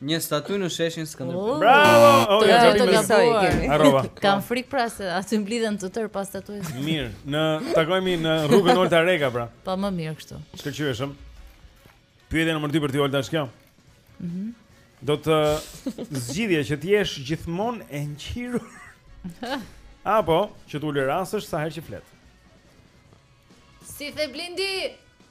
Një statujë në sheshin Skënderbej. Bravo! Oh, ja, të të gaboj kemi. Harrova. Kam frikë pra se aty mblidhen të tërë pas statujës. Mirë, takohemi në rrugën Olta Reka pra. Po më mirë kështu. Shkëlqyeshëm. Pyetja nr. 2 për ty Olta është kjo. Mhm. Mm Do të zgjidhje që të jesh gjithmonë e ngjirur. Apo që të ulërasësh sa herë që flet. Si tha Blindi?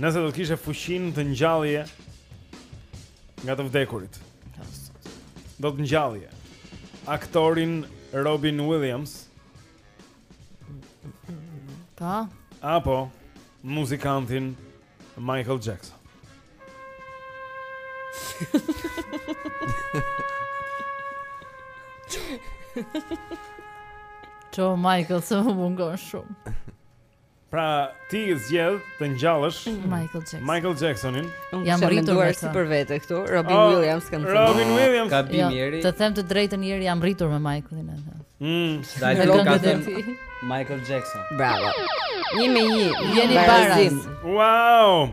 Nëse do të kishe fuqinë të ngjallje nga të vdekurit. Do të ngjallje aktorin Robin Williams. Ta. Apo muzikantin Michael Jackson. Jo Michael se më mungon shumë. Pra ti zgjedh të ngjallësh mhm. Michael Jackson. Michael Jacksonin. Jam rritur me si për vete këtu. Robin oh, Williams kanë thënë. Robin oh, Williams ka bim jo, Të them të drejtën Jeri jam rritur me Michaelin atë. Mm, dale të ka thënë Michael Jackson. Bravo. Një me një, jeni barazim. Wow.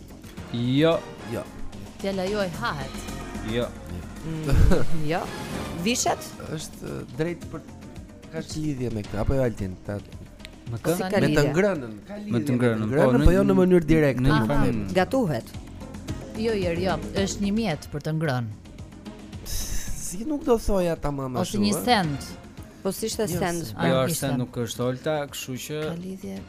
Jo, jo. Fjala juaj hahet. Jo. Mm, jo. Vishet? Është drejt për ka lidhje me këtë apo jo Altin? Tamam kjo, si me të ngrënën. Ka lidhje me të ngrënën, po, po, po jo në mënyrë direkte. Në fund gatuhet. Jo, jo, jo, është një mjet për të ngrënë. Si nuk do thoja tamam ashtu. Ose një send. Po si është send? Jo, është send nuk është Olta, kështu që ka lidhje.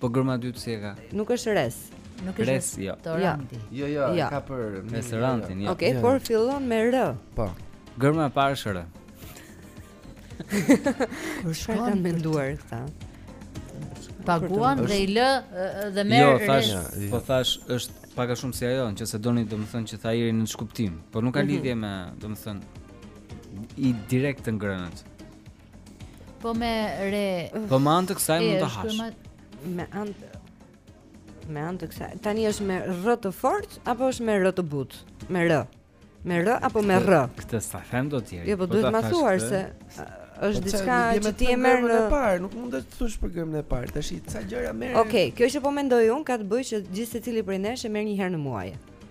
Po gërma e dytë si e ka? Nuk është res. Nuk është res, jo. Toranti. Jo, jo, e ka për restorantin, jo. Okej, por fillon me r. Po. Gërma e parë është r. Ku e keni menduar këtë? Paguan dhe i lë dhe merr. Jo, thashë, po thashë është pak a shumë si ajo, nëse doni domethënë që tha Jeri në çkuptim, por nuk ka mhm. lidhje me, domethënë i direkt të ngrënët. Po me r. Po me anë të kësaj mund ta hash. Me anë me anë të kësaj. Tani është me r të fortë apo është me r të butë? Me r. Me r apo me rr? Këtë sa them do të jetë. Jo, po, po duhet mësuar se është po diçka që ti e merr në parë, nuk mund të thuash për gërmën e parë. Tash sa gjëra merr. Okej, kjo që po mendoj unë ka të bëjë që gjithë secili prej nesh e merr një herë në muaj.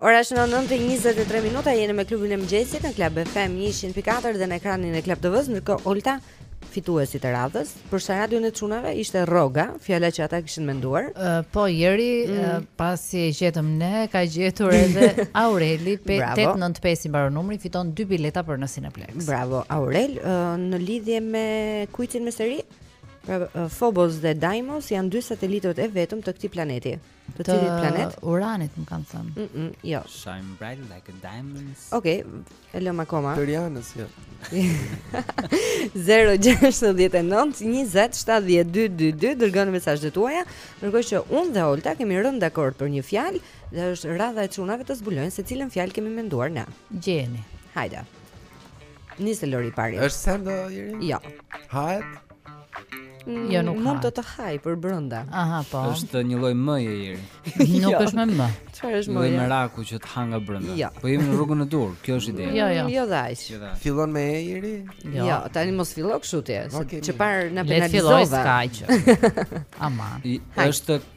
Ora është 9:23 minuta, jeni me klubin e mëngjesit në Club FM 104 dhe në ekranin e Club TV-s, ndërkohë Olta fituesit e radhës për sa radhën e çunave ishte Rroga, fjala që ata kishin menduar. Uh, po Jeri mm. uh, pasi e gjetëm ne, ka gjetur edhe Aureli 895 i mbaron numri, fiton dy bileta për në Cineplex. Bravo Aurel, uh, në lidhje me kuicin me seri? Pra, Phobos dhe Deimos janë dy satelitët e vetëm të këtij planeti. Të cilit planet? Të Uranit më kanë thënë. Mm -mm, jo. Shine bright like a diamond. Okej, okay, e lëmë akoma. Të Rianës jo. 0692070222 dërgoni mesazhet tuaja, ndërkohë që unë dhe Olta kemi rënë dakord për një fjalë dhe është radha e çunave të zbulojnë se cilën fjalë kemi menduar ne. Gjeni. Hajde. Nis Lori i pari. Është send Jeri? Jo. Hahet? Mm, jo, nuk mund të të hajë përbrenda. Aha, po. Është një lloj mëje Jeri. Nuk jo. është më më. Çfarë është më? Lloj meraku që të ha nga brenda. Jo. Po jemi në rrugën e duhur, kjo është ideja. Jo, jo. Mm, jo dhaj. Jo fillon me e Jeri? Jo. jo, tani mos fillo kështu ti. Çfarë na penalizove? Le të fillojë kaq. Aman. Është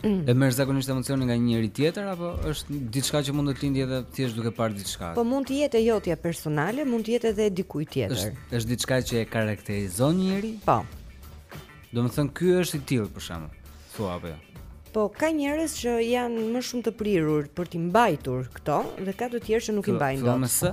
Mm. E merr zakonisht emocionin nga një njeri tjetër apo është diçka që mund të lindë edhe thjesht duke parë diçka? Po mund të jetë e jotja personale, mund të jetë edhe e dikujt tjetër. Është është diçka që e karakterizon një njeri? Po. Domethënë ky është i tillë për shembull. Po apo jo? Po ka njerëz që janë më shumë të prirur për t'i mbajtur këto dhe ka të tjerë që nuk i mbajnë dot. Fillon me s?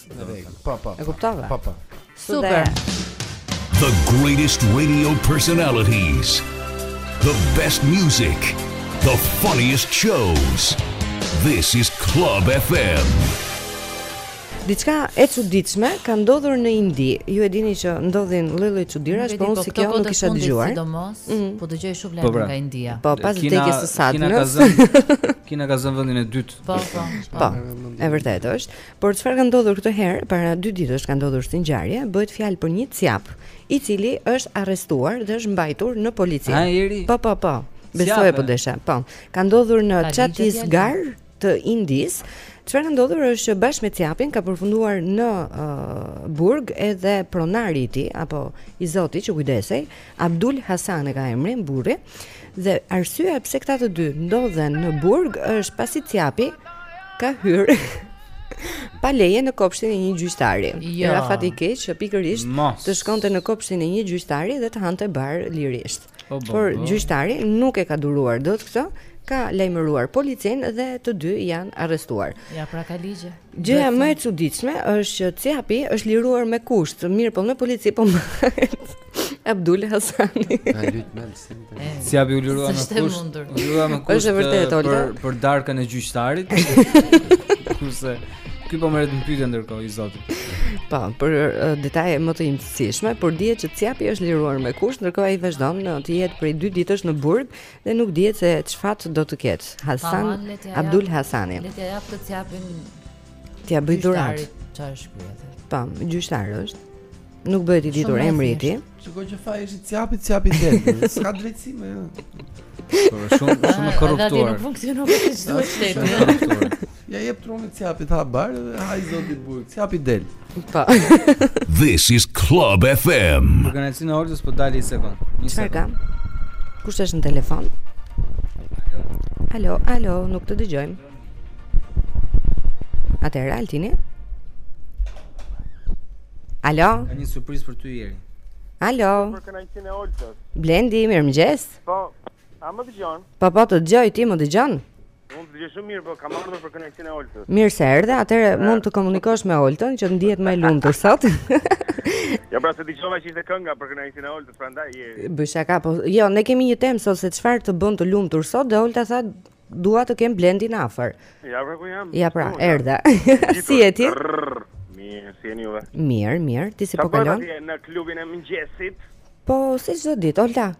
Po, po. E kuptova. Po, po. Super. The greatest radio personalities. The best music. The funniest shows. This is Club FM. Diçka e çuditshme ka ndodhur në Indi. Ju e dini që ndodhin lloj-lloj çudirash, por unë si kjo nuk kisha dëgjuar. Sidomos, mm. po dëgjoj shumë lajme po, pra. nga India. Po pas vdekjes së Sadrës. Kina ka zënë vendin e dytë. Po, po, po. Po. E vërtetë është. Por çfarë ka ndodhur këtë herë? Para dy ditësh ka ndodhur si ngjarje, bëhet fjalë për një cjap, i cili është arrestuar dhe është mbajtur në polici. Po, po, po. Besoje po deshe. Po. Ka ndodhur në Chhattisgarh të Indisë. Çfarë ka ndodhur është që bashkë me cjapin ka përfunduar në uh, burg edhe pronari i tij apo i zoti që kujdesej, Abdul Hasan e ka emrin burri dhe arsyeja pse këta të dy ndodhen në burg është pasi cjapi ka hyrë pa leje në kopshtin e një gjyqtari. Jo. I ra fati i keq që pikërisht Mos. të shkonte në kopshtin e një gjyqtari dhe të hante bar lirisht. Po, po, Por po. gjyqtari nuk e ka duruar dot këtë, ka lajmëruar policinë dhe të dy janë arrestuar. Ja pra ka ligje. Gjëja më e çuditshme është që cjapi është liruar me kusht, mirëpo në polici po mbahet Abdul Hasani. Na lut më sëmtë. Cjapi u lirua me kusht. U lirua me kusht. Është vërtet Olta, për për darkën e gjyqtarit. Kurse ky po merret në pyetje ndërkohë i zoti. Po, për eh, detaje më të imtësishme, por dihet që cjapi është liruar me kusht, ndërkohë ai vazhdon eh, të jetë prej 2 ditësh në burg Dhe nuk dihet se ç'fat do të ketë. Hasan Abdul Hasani. Le t'ia japë cjapin. T'ia bëjë dhuratë. Çfarë është ky atë? Po, gjyqtar është. Nuk bëhet i ditur emri i tij. Shiko që faji është i cjapit cjapi del. S'ka drejtësi më. Po shumë shumë korruptuar. Ata nuk funksionon vetë çdo shteti. Ja jep trumit cjapi të hajë bar dhe ha i zoti burg, cjapi del. Pa. This is Club FM. Për kënaqësinë e Oltës po dale një sekond. Një Çfarë kam? Kush është në telefon? Alo, alo, nuk të dëgjojmë. Atëherë Altini? Alo. Ka një surprizë për ty ieri. Alo. Për kënaqësinë e Oltës. Blendi, mirëmëngjes. Po. A më dëgjon? Po, po, të dëgjoj ti, më dëgjon? Unë të dëgjoj shumë mirë, po kam ardhur për kënaqësinë e Oltës. Mirë se erdhe. Atëherë ah. mund të komunikosh me Oltën që të ndihet më e lumtur sot. Ja pra se dëgjova që ishte kënga për kënaqësinë e Oltës, prandaj je. Bëj shaka, po jo, ne kemi një temë sot se çfarë të bën të lumtur sot dhe Olta tha dua të kem Blendin afër. Ja pra ku jam. Ja pra, erdha. Si je ti? Mirë, si jeni juve? Mirë, mirë. Ti si po kalon? Sa po në klubin e mëngjesit? Po, si çdo ditë, Olta.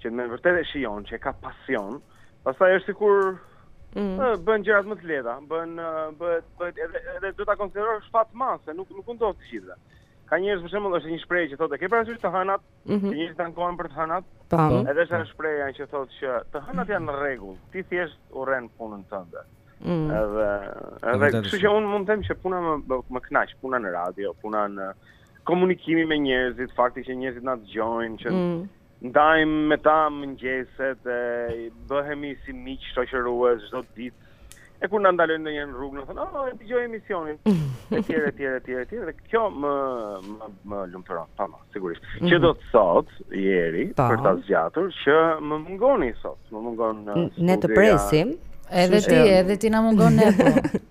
që me vërtetë e shijon, që ka pasion, pastaj është sikur mm. bën gjërat më të lehta, bën bëhet bëhet edhe edhe do ta konsiderosh fat pasi, nuk nuk u ndodh të gjithëve. Ka njerëz për shembull është një shprehje që thotë ke parasysh të hënat, mm -hmm. që njerëzit ankohen për të hënat. Po. Edhe është një shprehje që thotë që të hënat janë në rregull, ti thjesht urren punën tënde. Mm. Edhe edhe kështu që unë mund të them që puna më më kënaq, puna në radio, puna në komunikimi me njerëzit, fakti që njerëzit na dëgjojnë, që mm. ndajmë me ta mëngjeset, e bëhemi si miq shoqërues çdo ditë. E kur na ndalojnë në ndonjë rrugë, na thonë, "Oh, e dëgjoj emisionin." etj, etj, etj, etj, dhe kjo më më, më lumturon, pa masë, sigurisht. Mm -hmm. Që do të thotë, Jeri, pa. Po. për ta zgjatur që më mungoni sot, më mungon në studio. Ne të presim. Edhe ti, edhe ti na mungon ne. Po.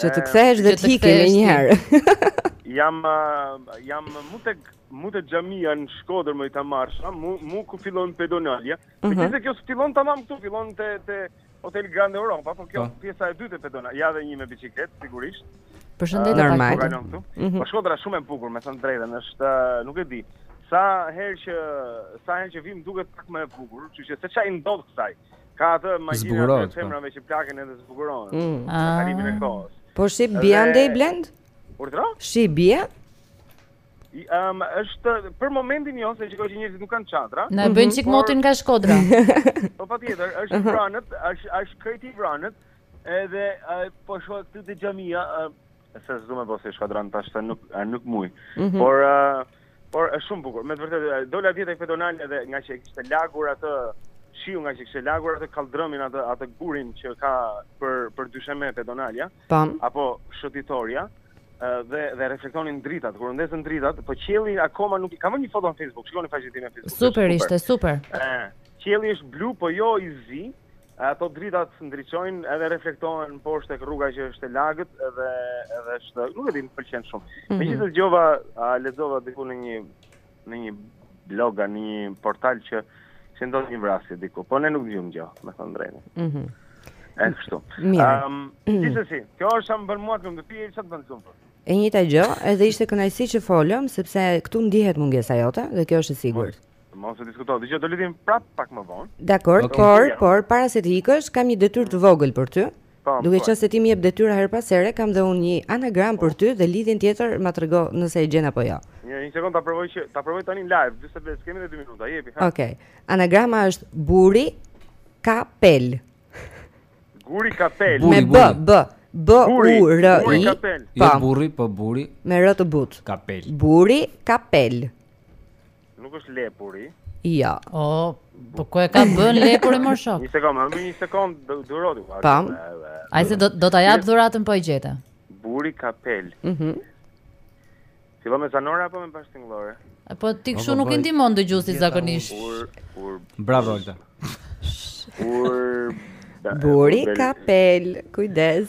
Që të kthehesh dhe të ikim menjëherë. jam, jam mu te, mu te xhamia në Shkodër me i thënë marsha, mu, mu ku fillon pedonalja. Uh mhm. -huh. kjo s'fillon tamam këtu, fillon te, te Hotel Grand Europa, po kjo po. pjesa e dytë e pedonales, ja dhe një me biçikletë, sigurisht. Përshëndetje uh, normal. Po, mm -hmm. po Shkodra shumë e bukur, me thënë të drejtën, është, nuk e di sa herë që sa herë që vim duket pak më e bukur, kështu që seç i ndodh kësaj. Ka atë magjinë e po. femrave që plaken edhe zbukurohen. Mm. Me kalimin e kohës. Po shi bie andej Blend? Urdhëro? Shi bie? Um, është për momentin jo se shikoj që njerëzit nuk kanë çadra. Na bëj mhm. çik motin nga Shkodra. Po patjetër, është vranët, është është krejt i vranët. Edhe po shoh këtu te xhamia, Se s'du me bo si shkodran tash se nuk, a, nuk muj. Mhm. Por, ë, por është shumë bukur. Me të vërtetë, e, dola dje te kjo pedonale dhe nga që e kishte lagur atë shiu nga që kishte lagur atë kalldrëmin atë atë gurin që ka për për dysheme pedonalja Tamam. apo shëtitorja ë, dhe dhe reflektonin dritat kur u ndezën dritat po qielli akoma nuk, e kam vënë një foto në Facebook shikoni faqen time në Facebook Super ishte, super. Ë, qielli është blu po jo i zi Ato dritat ndriçojnë edhe reflektohen poshtë tek rruga që është e lagët edhe edhe është nuk e di më pëlqen shumë. Mm -hmm. Megjithëse dëgjova, lexova diku në një në një blog në një portal që që ndodhi një vrasje diku, po ne nuk dëgjuam gjë, me thënë të drejtën. Mhm. Mm e kështu. Mirë. Um, Gjithsesi, kjo është më bën mua këmbë, ty e ça të bën këmbë. E njëjta gjë, edhe ishte kënaqësi që folëm sepse këtu ndihet mungesa jote dhe kjo është e sigurt. Mos e diskuto. Dije do lidhemi prapë pak më vonë. Dakord, okay. por por para se të ikësh kam një detyrë të vogël për ty. Po, Duke po. qenë se ti më jep detyra herë pas here, kam dhe unë një anagram për ty dhe lidhjen tjetër më trego nëse e gjen apo jo. Një një sekond ta provoj që ta provoj tani live, se kemi edhe 2 minuta, jepi. Okej. Okay. Anagrama është buri kapel. Buri kapel. Me b, b. B U R I. Buri kapel. Po. Jo burri, po buri. Me r të butë. Kapel. Buri kapel. Nuk është lepuri. Jo. O, po ku e ka bën lepuri mor shok? Një sekond, më një sekond duro ti. Pam. Ai se do ta jap dhuratën po e gjete. Buri kapel. Mhm. T'i vëmë zanora apo me bashkëtingëllore? Po ti kshu nuk i ndihmon dëgjuesit zakonisht. Bravo Olta. Buri kapel. Kujdes.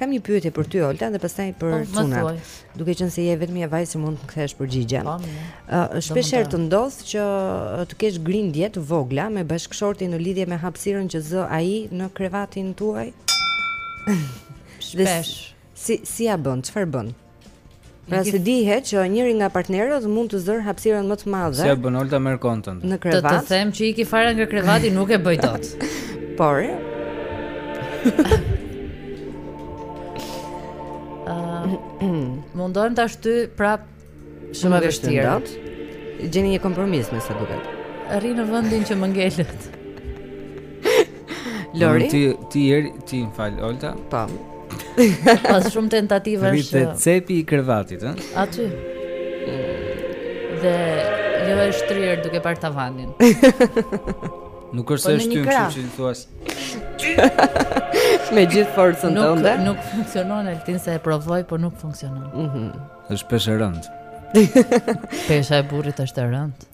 Kam një pyetje për ty Olta dhe pastaj për po, çunat. Duke qenë se je e vetmja vajzë që mund të më kthesh përgjigje. Po, uh, shpesh herë të ndodh që të kesh grindje të vogla me bashkëshortin në lidhje me hapësirën që zë ai në krevatin tuaj? Shpesh. si si ia bën? Çfarë bën? Pra se dihet që njëri nga partnerët mund të zërë hapsirën më të madhe Si ia bën Olta merr kontën Në krevat Të të them që ik fare nga krevati nuk e bëj dot Por e uh, Mundohem ta shty prap Shumë e vështirë Gjeni një kompromis me sa duket Rri në vendin që më ngelet Lori. Ti ti Jeri ti më fal Olta. Po. Pas shumë tentativash. Rri te cepi i krevatit, ë? Aty. Dhe jo e shtrirë duke parë tavanin. Nuk është po s'e shtyn, kështu që thua. Me gjithë forcën tënde. Nuk nuk funksionon Altin se e provoj, por nuk funksionon. Mhm. Është peshë rënd. Pesha e burrit është e rëndë.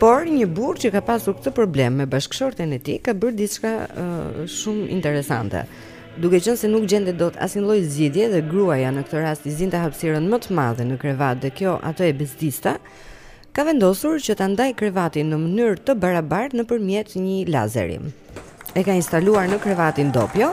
Por një burrë që ka pasur këtë problem me bashkëshorten e tij ka bërë diçka uh, shumë interesante. Duke qenë se nuk gjente dot asnjë lloj zgjidhje dhe gruaja në këtë rast i zinte hapësirën më të madhe në krevat dhe kjo atë e bezdiste, ka vendosur që ta ndajë krevatin në mënyrë të barabartë nëpërmjet një lazeri. E ka instaluar në krevatin dopio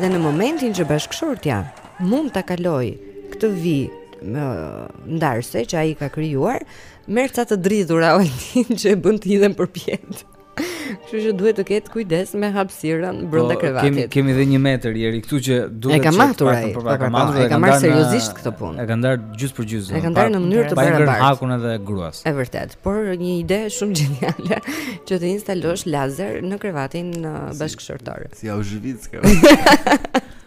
dhe në momentin që bashkëshortja mund ta kalojë këtë vijë ndarëse që ai ka krijuar, Merr ca të dridhura Altin që e bën të hidhet përpjetë. Kështu që duhet të ketë kujdes me hapësirën brenda po, krevatit. Kemi kemi dhe 1 metër Jeri këtu që duhet të ketë. E ka matur ai. Po, po, e ka matur. E ka marrë seriozisht këtë punë. E ka ndar gjys për gjys. E ka ndar në mënyrë të barabartë. Pa hak edhe gruas. Është vërtet, por një ide shumë gjeniale që të instalosh lazer në krevatin bashkëshortor. Si au zhvicka.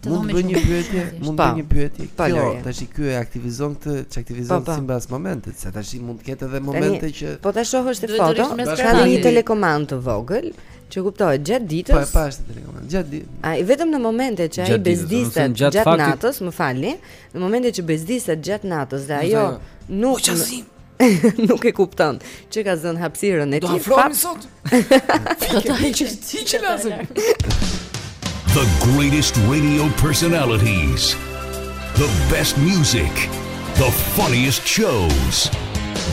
Të Mund të bëj një pyetje, mund të bëj një pyetje. Po, kjo tashi ky e aktivizon këtë, çaktivizon po, po. sipas momentit, se tash mund të ketë edhe momente që Po ta shohësh te foto, ka një telekomand të vogël që kuptohet gjatë ditës. Po e pash ti telekomand, gjatë ditës. Ai vetëm në momente që ai bezdiset gjatë natës, më falni, në momente që bezdiset gjatë natës dhe ajo nuk Nuk e kupton. Që ka zën hapësirën e tij. Do afrohemi sot. Do të hiqë ti që lazim. The greatest radio personalities. The best music. The funniest shows.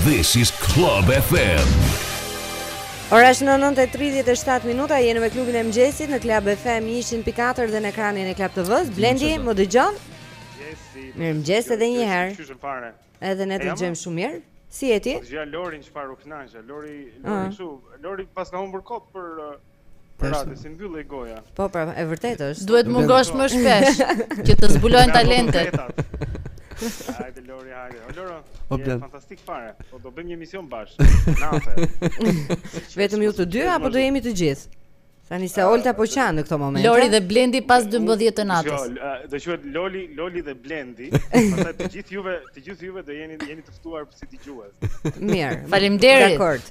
This is Club FM. Ora është 9:37 minuta, jemi me klubin e mëngjesit në Club FM 104 dhe në ekranin e Club TV-s. Blendi, më dëgjon? Mirëmëngjes edhe një herë. Edhe ne të dëgjojmë shumë mirë. Si je ti? Po dëgjoj Lorin çfarë u kënaqja. Lori, Lori ah. kështu, Lori paska humbur kot për uh, për atë s'i mbyllet goja. Po, pra, e vërtetë është. Duhet të mungosh më shpesh që të zbulojnë talentet. Hajde Lori, hajde. O Loro, o, je fantastik fare. Po do bëjmë një emision bashkë. Natë. Vetëm ju të dy apo do jemi të gjithë? Tani se Olta po qan në këto momente. Lori dhe Blendi pas 12 të natës. Jo, do quhet Loli, Loli dhe Blendi. Pastaj të gjithë juve, të gjithë juve do jeni jeni të ftuar si dëgjues. Mirë. Faleminderit. Dakor.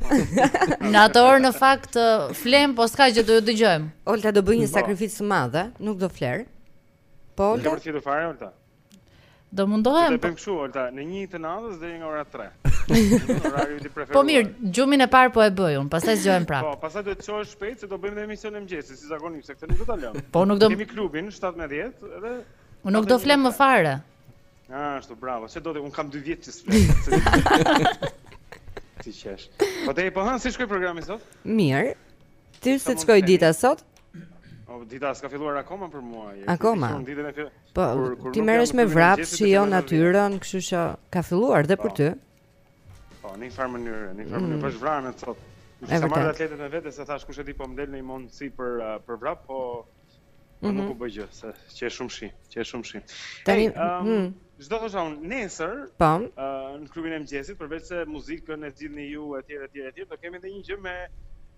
Në atë orë në fakt flem, po s'ka gjë do ju dëgjojmë. Olta do bëj një po. sakrificë të madhe, nuk do flejë. Po. Do të fare Olta. Do mundohem. Do të bëjmë kështu, Olta, në një të natës deri nga ora 3. Orari i preferuar. Po mirë, gjumin e parë po e bëj un, pastaj zgjohem prapë. Po, pastaj duhet të çohesh shpejt se do bëjmë edhe emisionin e mëngjesit, si zakonisht, se këtë nuk do ta lëmë. Po nuk do. Kemi klubin 17 dhe Unë nuk do flem më fare. Ah, ashtu, bravo. Se edhe un kam 2 vjet që s'flem. Ti qesh. Po te po pyes si shkoi programi sot? Mirë. Ty si të shkoi dita sot? Po dita s'ka filluar akoma për mua. Akoma. Ditën e Po, ti merresh me vrap, shijon natyrën, kështu që ka filluar dhe për po. ty. Po, në një farë mënyrë, në një farë mënyrë, mm. po është vranët sot. I kam marrë atletet me vete, se thash kush e di po më del ndonjë mundësi për, uh, për vrap, po, po mhm. nuk u bë gjë, se qe shumë shi, qe shumë shi. Tani, um, mm. ç'do të thoja, nesër, po. uh, në klubin e mëngjesit, përveç se muzikën e zgjidhni ju, e tjera, e tjera, e tjera, do kemi dhe një gjë me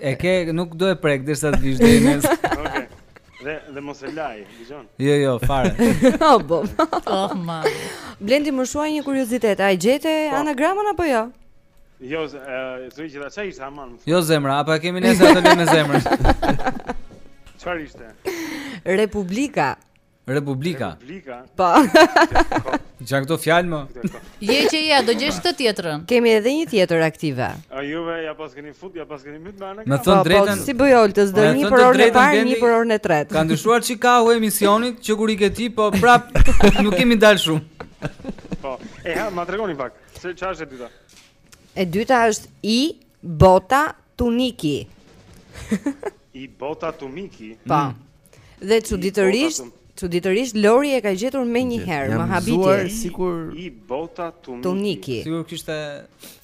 E ke, nuk do e prek derisa të vish deri nesër. Okej. Dhe dhe mos e laj, dëgjon. Jo, jo, fare. Po, po. Oh, ma. Blendi më shuaj një kuriozitet, a e gjete po. anagramën apo jo? Jo, zë që ta çaj ishte aman. Jo zemra, apo e kemi nesër atë me zemrën. Çfarë ishte? Republika. Republika. Po. Gjan këto fjalë më. Je që ja do gjesh të tjetrën. Kemi edhe një tjetër aktive. A juve ia paskeni fut, ia paskeni myt me anë. Me thënë, po, po, drejtën. S'i bëj Oltës, do një për orën e parë, një për orën e tretë. Ka ndryshuar çik ahu i emisionit që kur ike ti, po prap nuk kemi dalë shumë. Po. E ha, ma tregoni pak. Se çfarë është e dyta? E dyta është i Bota Tuniki. I Bota Tuniki. Po. Mm. Dhe çuditërisht, çuditërisht Lori e ka gjetur menjëherë, më habite. Sikur i Bota Tuniki. Sikur kishte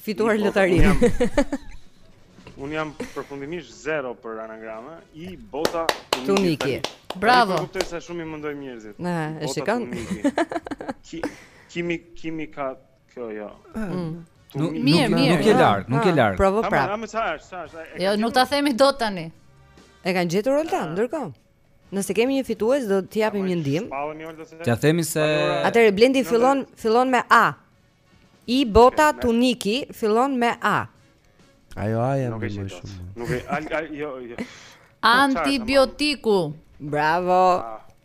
fituar lotarinë. Unë jam përfundimisht zero për anagrama I bota tuniki Bravo Nuk e kuptoj se shumë i mundoj njerëzit Ne, e shikon Kimi, kimi ka Kjo jo. Nuk mirë, nuk, mirë. Nuk je larg, nuk je larg. Provo prapë. Amë çfarë, çfarë? Jo, nuk ta themi dot tani. E ka gjetur Olta ndërkohë. Nëse kemi një fitues do t'i japim një ndihmë. T'ia themi se Atëherë Blendi fillon fillon me A. I bota tuniki fillon me A. Ajo A jam më shumë. Nuk e al jo jo. Antibiotiku. Bravo. Ah.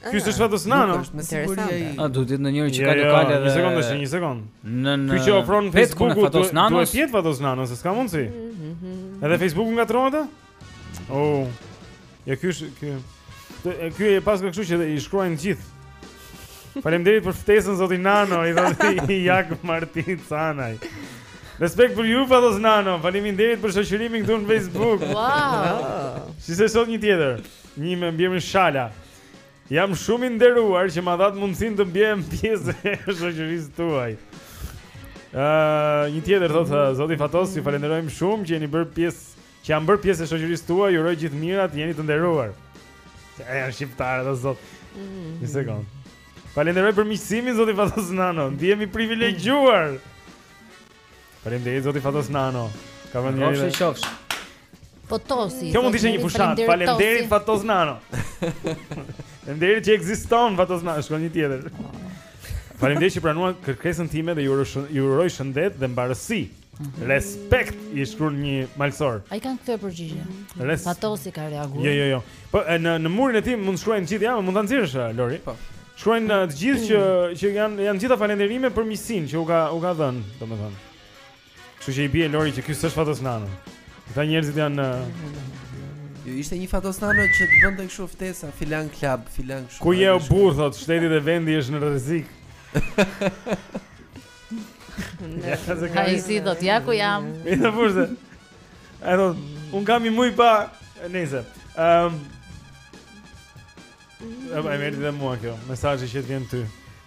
Ky është Fatos Nano? Është më seriozante. A duhet të jetë ndonjëri që ka lokale dhe Një sekondë, është një sekondë. Në në Ky që ofron Facebooku do të jetë Fatos Nano, se s'ka mundësi. Mhm. Edhe Facebooku ngatërron atë? Oh. Ja ky është ky. Ky e paska kështu që i shkruajnë të gjithë. Faleminderit për ftesën zoti Nano, i thotë Jak Martin Canaj. Respekt për ju Fatos Nano. Faleminderit për shoqërinë këtu në Facebook. Wow. Siç thotë një tjetër. Një me mbiemrin Shala. Jam shumë i nderuar që ma dhatë mundësinë të bëhem pjesë e shoqërisë tuaj. Uh, një tjetër thotë uh, Zoti Fatos, ju falenderojmë shumë që jemi bërë pjesë, që jemi bërë pjesë e shoqërisë tuaj, ju uroj gjithë të mirat, jeni të nderuar. Se janë shqiptarë o zot. Mm. Një sekond. Falenderoj për miqësinë Zoti Fatos Nano, ndihem i privilegjuar. Faleminderit zoti Fatos Nano. Ka vënë një. Qofsh qofsh. Fatosi. Kjo mund të ishte një fushatë. Faleminderit Fatos Nano. Faleminderit që ekziston Fatos Nano, shkruan një tjetër. Faleminderit që pranuat kërkesën time dhe ju uroj shëndet dhe mbarësi. Mhm. Respekt i shkruan një malësor. A i ka kthyer përgjigje. Fatosi ka reaguar. Jo, jo, jo. Po në në murin e tij mund të shkruajnë gjithë javën, mund ta nxjerrësh Lori. Po. Shkruajnë uh, të gjithë që mm. që janë janë të gjitha falënderime për miqësinë që u ka u ka dhënë, domethënë. Kështu që i bie Lori që ky s'është Fatos Nano. Këta njerëzit janë uh, jo, ishte një Fatos Nano që të bënte kështu ftesa, filan klub, filan kështu. Ku je o burrë thotë, shteti dhe vendi është në rrezik. Ja, i si do t'ja ku jam Mi të furse E thotë, unë kam një muaj pa Nejse um, E më erdhi dhe mua kjo, mesazhi që të vjen ty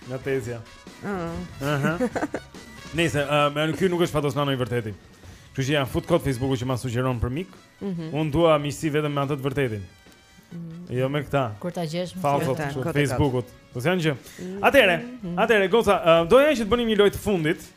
nga tezja. Ëh. Uh. Aha. Nejse uh, ky nuk nuk është Fatos Nano i vërtetë. Kështu që ia fut kot Facebooku që ma sugjeron për mik. Mm -hmm. Unë dua miqësi vetëm me atë të vërtetin. Mm -hmm. Jo me këta. Kur ta gjesh më falso në Facebookut. Po s'jan gjë. Mhm. Atëherë, mhm. atëherë goca, uh, doja që të bënim një lojë të fundit.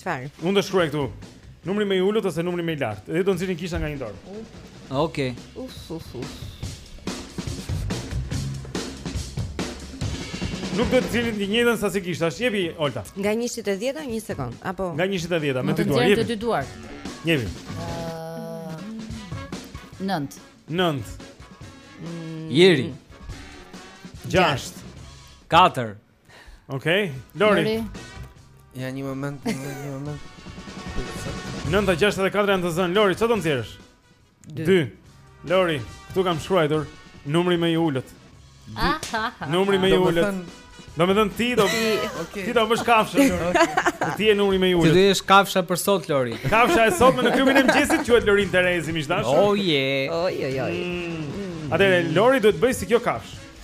Çfarë? Unë do shkruaj këtu. Numri më i ulët ose numri më i lartë. Dhe do nxirrni gishta nga një dorë. Okej. Okay. Uf, uf, uf. Nuk do të nxirrni të njëjtën sasi gishtash, jepi Olta. Nga 1 te 10 në 1 sekond, apo Nga 1 te 10 me dy duar, jepi. Me dy duar. Jepi. 9. 9. Jeri. 6. 4. Okej, okay. Lori. Lori. Ja një moment, një moment. 9, 6, 4 janë të zënë. Lori, çfarë do nxjerrësh? 2. Lori, këtu kam shkruar numri më i ulët. Numri më i ulët. Domethënë ti do okay. ti do bësh kafshë. Okay. Ti je numri më i ulët. Ti do jesh kafsha për sot Lori. Kafsha e sotme në klubin e mëngjesit quhet Lori Terezi, miq të dashur. Oh yeah. Oh yeah. Mm. Atëherë Lori duhet të bëjë si kjo kafshë.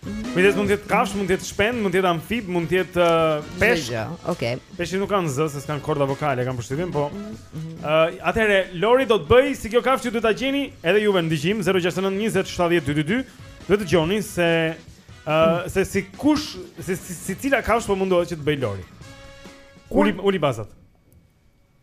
Kujdes mund të jetë kafshë, mund të jetë shpend, mund të jetë amfib, mund të jetë uh, peshk. Jo, okay. Peshqit nuk kanë zë, se s'kan korda vokale, kam përshtypjen, po. Ëh, mm -hmm. uh, atëherë Lori do të bëjë si kjo kafshë që duhet ta gjeni, edhe juve në dëgjim 069 20 70 222. Duhet të gjeni se ëh uh, se si kush, se si, si cila kafshë po mundohet që të bëjë Lori. Uli uli bazat.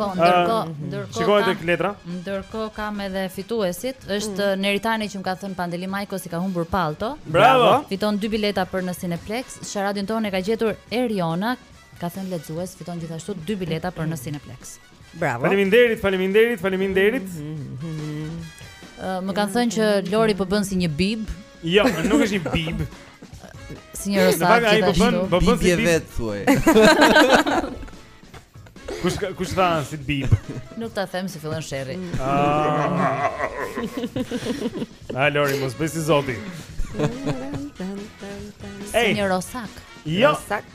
Po, ndërkohë, ndërkohë. Shikoje tek letra. Ndërkohë kam edhe fituesit, është mm. Neritani që më ka thënë Pandeli Majko s'i ka humbur palto. Bravo. Fiton dy bileta për në Cineplex. Sharadën tonë e ka gjetur Eriona, ka thënë lexues, fiton gjithashtu dy bileta për në Cineplex. Bravo. Faleminderit, faleminderit, faleminderit. Më kanë thënë që Lori po bën si një bibë. Jo, nuk është një bibë. Si një rosak. Po bën, po bën si bibë thuaj. Kush kush tha si bibë? Nuk ta them se fillon sherri. Ah. A Lori mos bëj si zoti. Ej, një rosak. Jo. Rosak.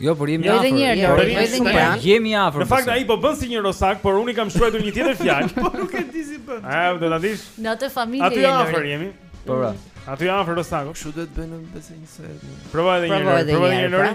Jo, por jemi afër. Jemi afër. Në fakt ai po bën si një rosak, por unë kam shkruar një tjetër fjalë. Po nuk e di si bën. A do ta dish? Në atë familje. Aty afër jemi. Po. Aty afër rosak. Kështu duhet të bëjnë besë një sër. Provoje edhe një herë. Provoje edhe një herë.